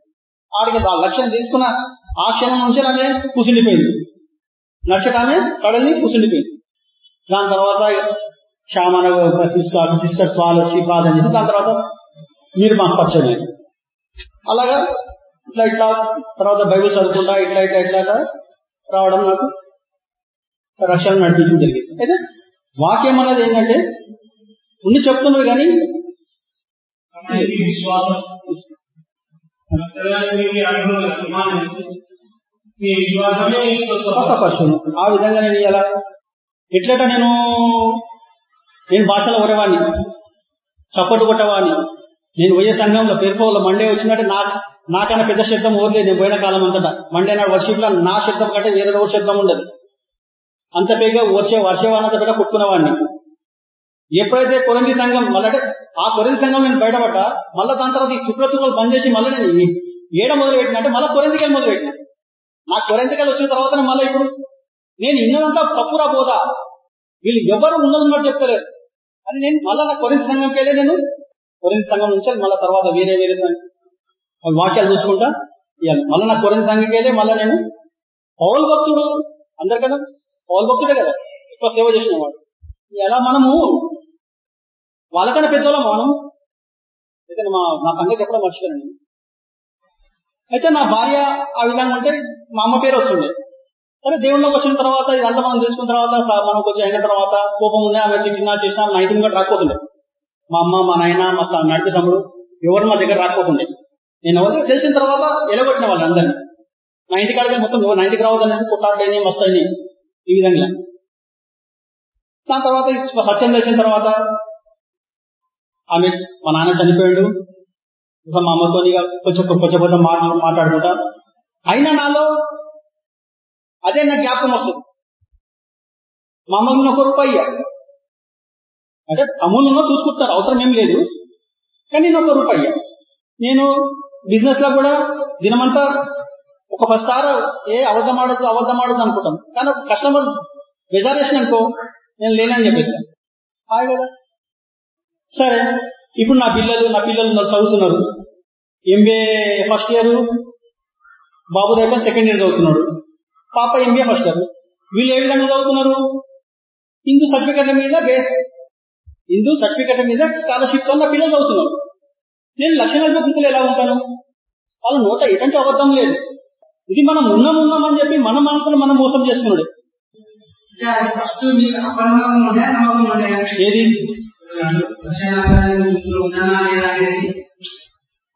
Speaker 1: ఆడికి ఆ లక్ష్యం తీసుకున్న ఆ క్షణం నుంచి ఆమె కుసిండిపోయింది. నర్షక సడన్లీ కుసిండిపోయింది. దాని తర్వాత శ్యామన సిస్టర్స్ వాళ్ళు వచ్చి కాదని చెప్పి దాని తర్వాత మీరు మాకు పరిచయం అలాగా ఇట్లా ఇట్లా తర్వాత బైబుల్ చదువుకుంటా ఇట్లా ఇట్లా ఇట్లా రావడం నాకు రక్షణ నడిపించడం జరిగింది. అయితే వాక్యం అనేది ఏంటంటే ఉండి చెప్తున్నారు కానీ
Speaker 2: విశ్వాసం.
Speaker 1: స్వస్థపరచును ఆ విధంగా నేను ఇలా ఎట్లట నేను నేను భాషలో ఒరేవాడిని చప్పట్లు కొట్టేవాడిని నేను పోయే సంఘంలో పేరుకోవాలి మండే వచ్చినట్టే నా నాకన్నా పెద్ద శబ్దం ఓర్లేదు నేను పోయిన కాలం అంతటా. మండే నాడు వర్షిప్లో నా శబ్దం కంటే వేరే ఎవరి శబ్దం ఉండదు. అంత పేగా వర్ష వర్షవానంత పెద్ద కొట్టుకునేవాడిని ఎప్పుడైతే కొరంది సంఘం మళ్ళీ ఆ కొరంది సంఘం నేను బయటపడ్డా మళ్ళీ దాని తర్వాత ఈ తుక్కుల బంద్ చేసి మళ్ళీ నేను ఏడ మొదలు పెట్టిన అంటే మళ్ళీ కొరందికి మొదలు పెట్టిన నాకు కొరెంతకాయలు వచ్చిన తర్వాత మళ్ళీ ఇప్పుడు నేను ఇన్నదంతా తప్పురా పోదా? వీళ్ళు ఎవరు ఉన్నదన్నట్టు చెప్తలేరు. అని నేను మళ్ళీ నా కొరింత సంఘంకి వెళ్ళి నేను కొరింత సంఘం నుంచి మళ్ళీ తర్వాత వేరే వేరే సంఘం వాక్యాలు చూసుకుంటా. ఇవ్వాలి మళ్ళీ నా కొరింత సంఘంకి వెళ్ళి మళ్ళీ నేను పౌల్ భక్తుడు. అందరికన్నా పౌల్ భక్తుడే కదా. ఎక్కువ సేవ చేసిన వాడు. ఎలా మనము వాళ్ళకన్నా పెద్దవాళ్ళం మనం? ఏదైనా మా నా సంగతి ఎప్పుడో మర్చిపోయాను నేను. అయితే నా భార్య ఆ విధంగా ఉంటే మా అమ్మ పేరు వస్తుండే సరే దేవుళ్ళకి వచ్చిన తర్వాత ఇదంతా మనం తీసుకున్న తర్వాత మనం కొంచెం అయిన తర్వాత కోపం ఉంది ఆమె తిట్టినా చేసినా నా ఇంటి కూడా రాకపోతుండే. మా అమ్మ మా నాయన మా నడిపి తమ్ముడు ఎవరు మా దగ్గర రాకపోతుండే. నేను ఎవరికి తెలిసిన తర్వాత ఎలగొట్టిన వాళ్ళు అందరినీ. నా ఇంటికాడికి మొత్తం నా ఇంటికి రావద్దనేది కొట్టాడని వస్తాయని ఈ విధంగా. దాని తర్వాత సత్యం తెలిసిన తర్వాత ఆమె మా నాన్న చనిపోయాడు. ఇంకా మా అమ్మతో ఇక కొంచెం కొంచెం కొంచెం మాట్లాడుకుంటా అయినా నాలో అదే నా జ్ఞాపకం వస్తుంది. మా అమ్మకి ఒక రూపాయి అంటే తమ్ముళ్ళలో చూసుకుంటారు అవసరం ఏం లేదు. కానీ నేను ఒక రూపాయి నేను బిజినెస్లో కూడా దినమంతా ఒక ఫస్ట్ ఏ అబద్ధం ఆడదు అబద్ధం ఆడదు అనుకుంటాం. కానీ ఒక కస్టమర్ బెజారేషన్ అనుకో నేను లేనని చెప్పేస్తాను హాయ్ కదా. సరే ఇప్పుడు నా పిల్లలు నా పిల్లలు చదువుతున్నారు. ఎంబీఏ ఫస్ట్ ఇయర్ బాబు దగ్గర సెకండ్ ఇయర్ చదువుతున్నాడు. పాప ఎంబీఏ ఫస్ట్ ఇయర్ వీళ్ళు ఏ విధంగా చదువుతున్నారు? హిందూ సర్టిఫికెట్ల మీద బేస్ హిందూ సర్టిఫికెట్ల మీద స్కాలర్షిప్తో నా పిల్లలు చదువుతున్నారు. నేను లక్ష నలభై ఎలా ఉంటాను? వాళ్ళ నోట ఎటువంటి అబద్ధం లేదు. ఇది మనం ఉన్నాం ఉన్నాం అని చెప్పి మన మనసును మనం మోసం చేసుకున్నాడు
Speaker 3: ఫస్ట్
Speaker 1: ఏది?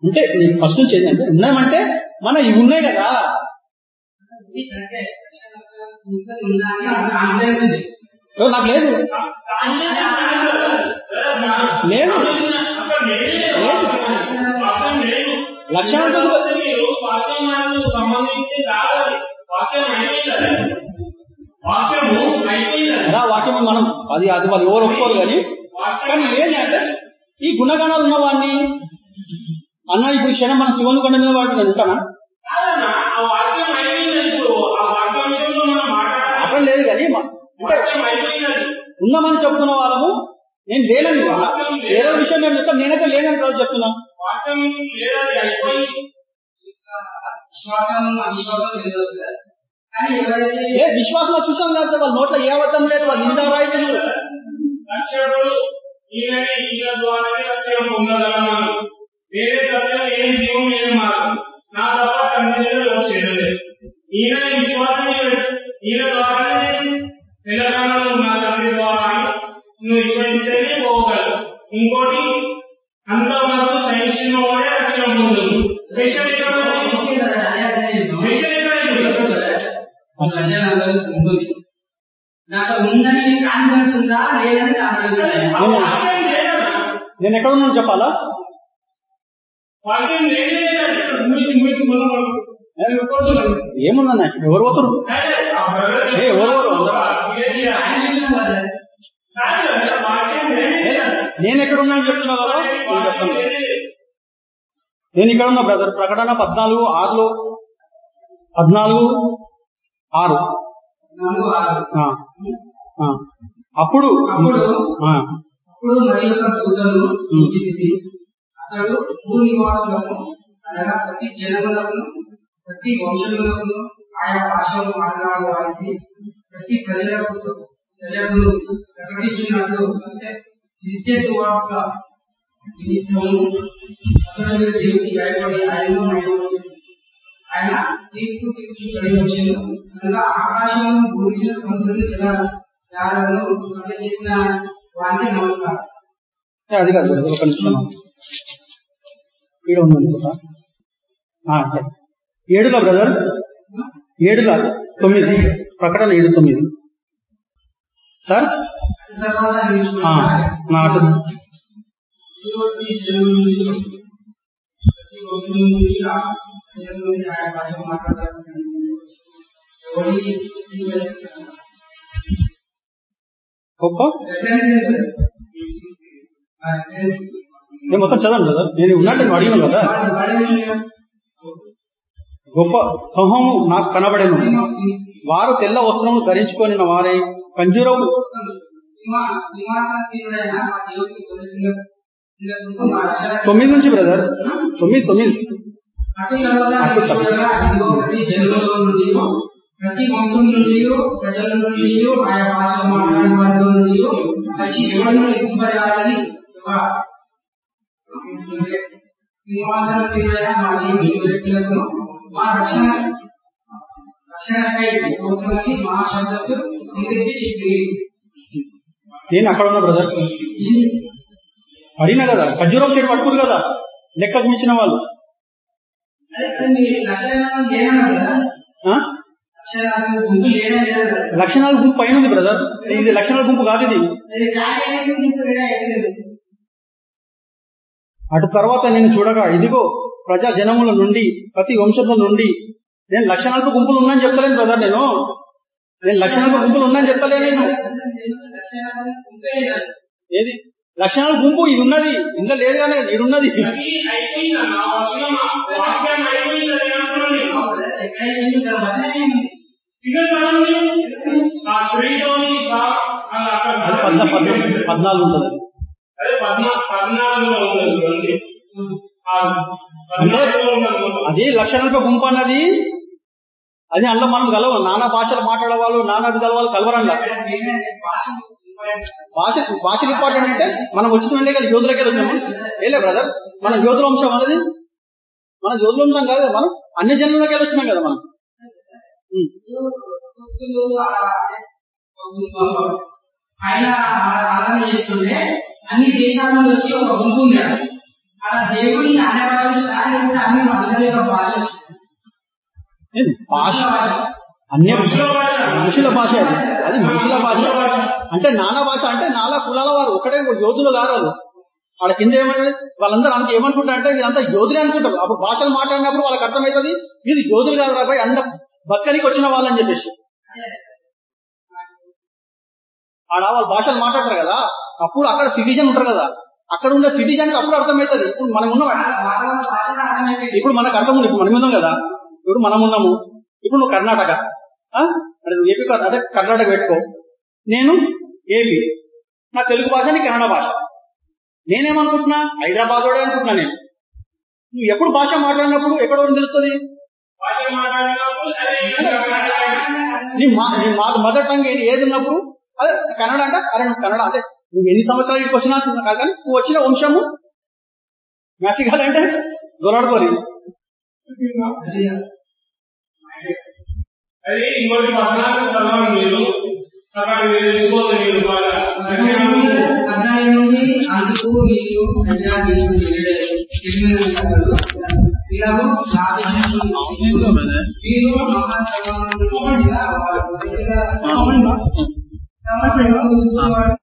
Speaker 1: అంటే నేను ఫస్ట్ నుంచి ఏంటంటే ఉన్నామంటే మన ఇవి ఉన్నాయి కదా నాకు లేదు లేదు. లేదు.
Speaker 2: వాక్యం
Speaker 1: మనం అది అది వాళ్ళు ఎవరు ఒప్పుకోరు కానీ కానీ ఏంటంటే ఈ గుణగణాలు ఉన్న వాడిని అన్న ఇప్పుడు క్షణం మన శివుని కొండ మీద వాడు నేను ఉంటానా అక్కడ లేదు కానీ. ఉన్నామని చెప్తున్న వాళ్ళము నేను లేనని వేరే విషయం నేను చెప్తాను. నేనైతే లేనని రోజు చెప్తున్నా. ఏ విశ్వాసం అవిశ్వాసం కాదు వాళ్ళ నోట్లో ఏ అబద్ధం లేదు? వాళ్ళు ఇందా రాయితులు
Speaker 2: వేరే చోట ఏం జీవం లేదు మాకు. నా తప్ప కన్వీనర్ లోపు చేరలేదు ఈయన ఈ విశ్వాసం
Speaker 3: ఈయన ద్వారానే నేను
Speaker 2: నిలకడలో నా తండ్రి
Speaker 3: ద్వారా అని నువ్వు విశ్వసిస్తేనే పోగలవు. ఇంకోటి అంతవరకు సహించిన
Speaker 2: వాడే రక్షణ పొందుతుంది
Speaker 1: నేను ఎక్కడ ఉన్నాను చెప్పాలా? ఏముందన్న ఎవరు పోతారు. నేను ఎక్కడ ఉన్నాను చెప్తున్నా కదా? నేను చెప్తాను నేను ఇక్కడ ఉన్నా బ్రదర్. ప్రకటన పద్నాలుగు ఆరులో. పద్నాలుగు ఆరు. అప్పుడు?
Speaker 3: అప్పుడు? అతడు భూనివాసులకు అనగా ప్రతి జనములకు ప్రతి వంశములకు ఆయా భాషలు మాట్లాడే వారికి ప్రతి ప్రజలకు ప్రజలను ప్రకటించినట్లు అంటే నిత్య సువార్త నిమిత్తము అతడు మీద భయపడి ఆయనలో మహిమపడి ఆయన తీర్పు తీర్చి కలిగి వచ్చాను అనగా ఆకాశం భూమిలో సముద్రం జలాలను చేసిన వారికి నమస్కారం.
Speaker 1: అది కాదు ఒక నిమిషం. ఈడ ఓకే. ఏడులా బ్రదర్ ఏడులా తొమ్మిది. ప్రకటన ఏడు తొమ్మిది. సార్?
Speaker 3: తర్వాత
Speaker 1: ఆ, నా అటు.
Speaker 3: ప్రతి జనం నుండి ప్రతి వంశం నుండి ఆ ప్రజల నుండి ఆయా భాష మాట్లాడతారు ఎవరికి
Speaker 1: గొప్ప నేను మొత్తం చదవండి కదా? నేను ఉన్నట్టు నువ్వు కదా? గొప్ప సమూహము నాకు కనబడేను. వారు తెల్ల వస్త్రములు ధరించుకొని వారే కంజూరవు తొమ్మిది నుంచి బ్రదర్. తొమ్మిది తొమ్మిది.
Speaker 3: ప్రతి ప్రతి వంశం నుండి ప్రజల నుండి ఆయా భాష మాట్లాడే వారి నుండి వచ్చి ఎవరిని ఒక సింహాసన శ్రీలైన మా మా రక్షణ రక్షణకై స్తోత్రమని మా శబ్దకు చెప్పి
Speaker 1: నేను అక్కడ ఉన్నా బ్రదర్ అడిగినా కదా? ఖర్జూరం చెట్టు పట్టుకురు కదా? లెక్కకు మించిన వాళ్ళు.
Speaker 3: లక్షణాల గుంపు
Speaker 1: పైన ఉంది బ్రదర్ ఇది లక్షణాల గుంపు కాదు ఇది. అటు తర్వాత నేను చూడగా ఇదిగో ప్రజా జనముల నుండి ప్రతి వంశముల నుండి నేను లక్షణాలకు గుంపులు ఉన్నాయని చెప్తలేను బ్రదర్ నేను. నేను లక్షణాలకు గుంపులు ఉన్నాయని చెప్తలే నేను. ఏది? లక్షణాల గుంపు ఇది ఉన్నది. ఇందులో లేదు కానీ పద్నా పద్నాలుగు. ఉంటుంది
Speaker 2: అదే పద్నా పద్నాలుగులో ఉంది. చూడండి ఆ పద్నాలుగులో ఉన్నది మొత్తం.
Speaker 1: అది లక్షణాలకు గుంపు అన్నది. అది అందులో మనం కలవం. నానా భాషలు మాట్లాడే వాళ్ళు నానా విధాల వాళ్ళు కలవరంలా
Speaker 3: భాష
Speaker 1: భాష భాషలు ఇంపార్టెంట్ అంటే మనం వచ్చిన వెళ్ళే కదా యోధులకే వచ్చినాము ఏలే బ్రదర్? మన యోధుల వంశం అన్నది? మన యోధుల వంశం కాదు మనం? అన్ని జనులకే వచ్చినాం కదా మనం.
Speaker 3: ఆయన అన్ని దేశాల నుంచి వచ్చి ఒక గుంపు ఉంది అన్ని భాష
Speaker 1: అన్య
Speaker 2: మనుషుల భాష.
Speaker 1: అది అది మనుషుల భాష. అంటే నానా భాష అంటే నాలా కులాల వారు. ఒకటే యోధులు కాదు వాళ్ళు. కింద ఏమంటారు? వాళ్ళందరూ అంత ఏమనుకుంటారు అంటే వీళ్ళంతా యోధులే అనుకుంటారు. అప్పుడు భాషలు మాట్లాడినప్పుడు వాళ్ళకి అర్థమవుతుంది వీళ్ళు యోధులు కాదు రాబాయి అంత బతకనికి వచ్చిన వాళ్ళని చెప్పేసి. ఆడ వాళ్ళు భాషలు మాట్లాడతారు కదా. అప్పుడు అక్కడ సిటిజన్ ఉంటారు కదా. అక్కడ ఉండే సిటిజన్కి అప్పుడు అర్థమవుతుంది. ఇప్పుడు మనం ఉన్నాం ఇప్పుడు మనకు అర్థం ఉంది. ఇప్పుడు మనం ఉన్నాం కదా. ఇప్పుడు మనం ఉన్నాము. ఇప్పుడు నువ్వు కర్ణాటక. ఆ? అంటే నువ్వు ఏపీ కర్ణాటక కర్ణాటక పెట్టుకో. నేను ఏపీ. నా తెలుగు భాష నీ కన్నడ భాష. నేనేమనుకుంటున్నా? హైదరాబాద్ వాడే అనుకుంటున్నా నేను. నువ్వు ఎప్పుడు భాష మాట్లాడినప్పుడు ఎక్కడ తెలుస్తుంది?
Speaker 2: భాష మాట్లాడినప్పుడు
Speaker 1: నీ మా నీ మా మదర్ టంగ్ ఏది? ఏది ఉన్నప్పుడు? అదే కన్నడ అంటే అరే నువ్వు కన్నడ అంటే నువ్వు ఎన్ని సంవత్సరాలు ఇక్కడికి వచ్చినా కాదు కానీ నువ్వు వచ్చిన వంశము. మెచ్చగాలంటే దొరడుకోరి
Speaker 2: అది ఇంకోటి పద్నాలుగు చదవండి మీరు. అక్కడ మీరు తెలిసిపోతుంది మీరు బాగా.
Speaker 3: అధ్యాయం నుండి అందుకు నీకు ప్రజా తీసుకుని ఇలాగో మీరు మహాసభలో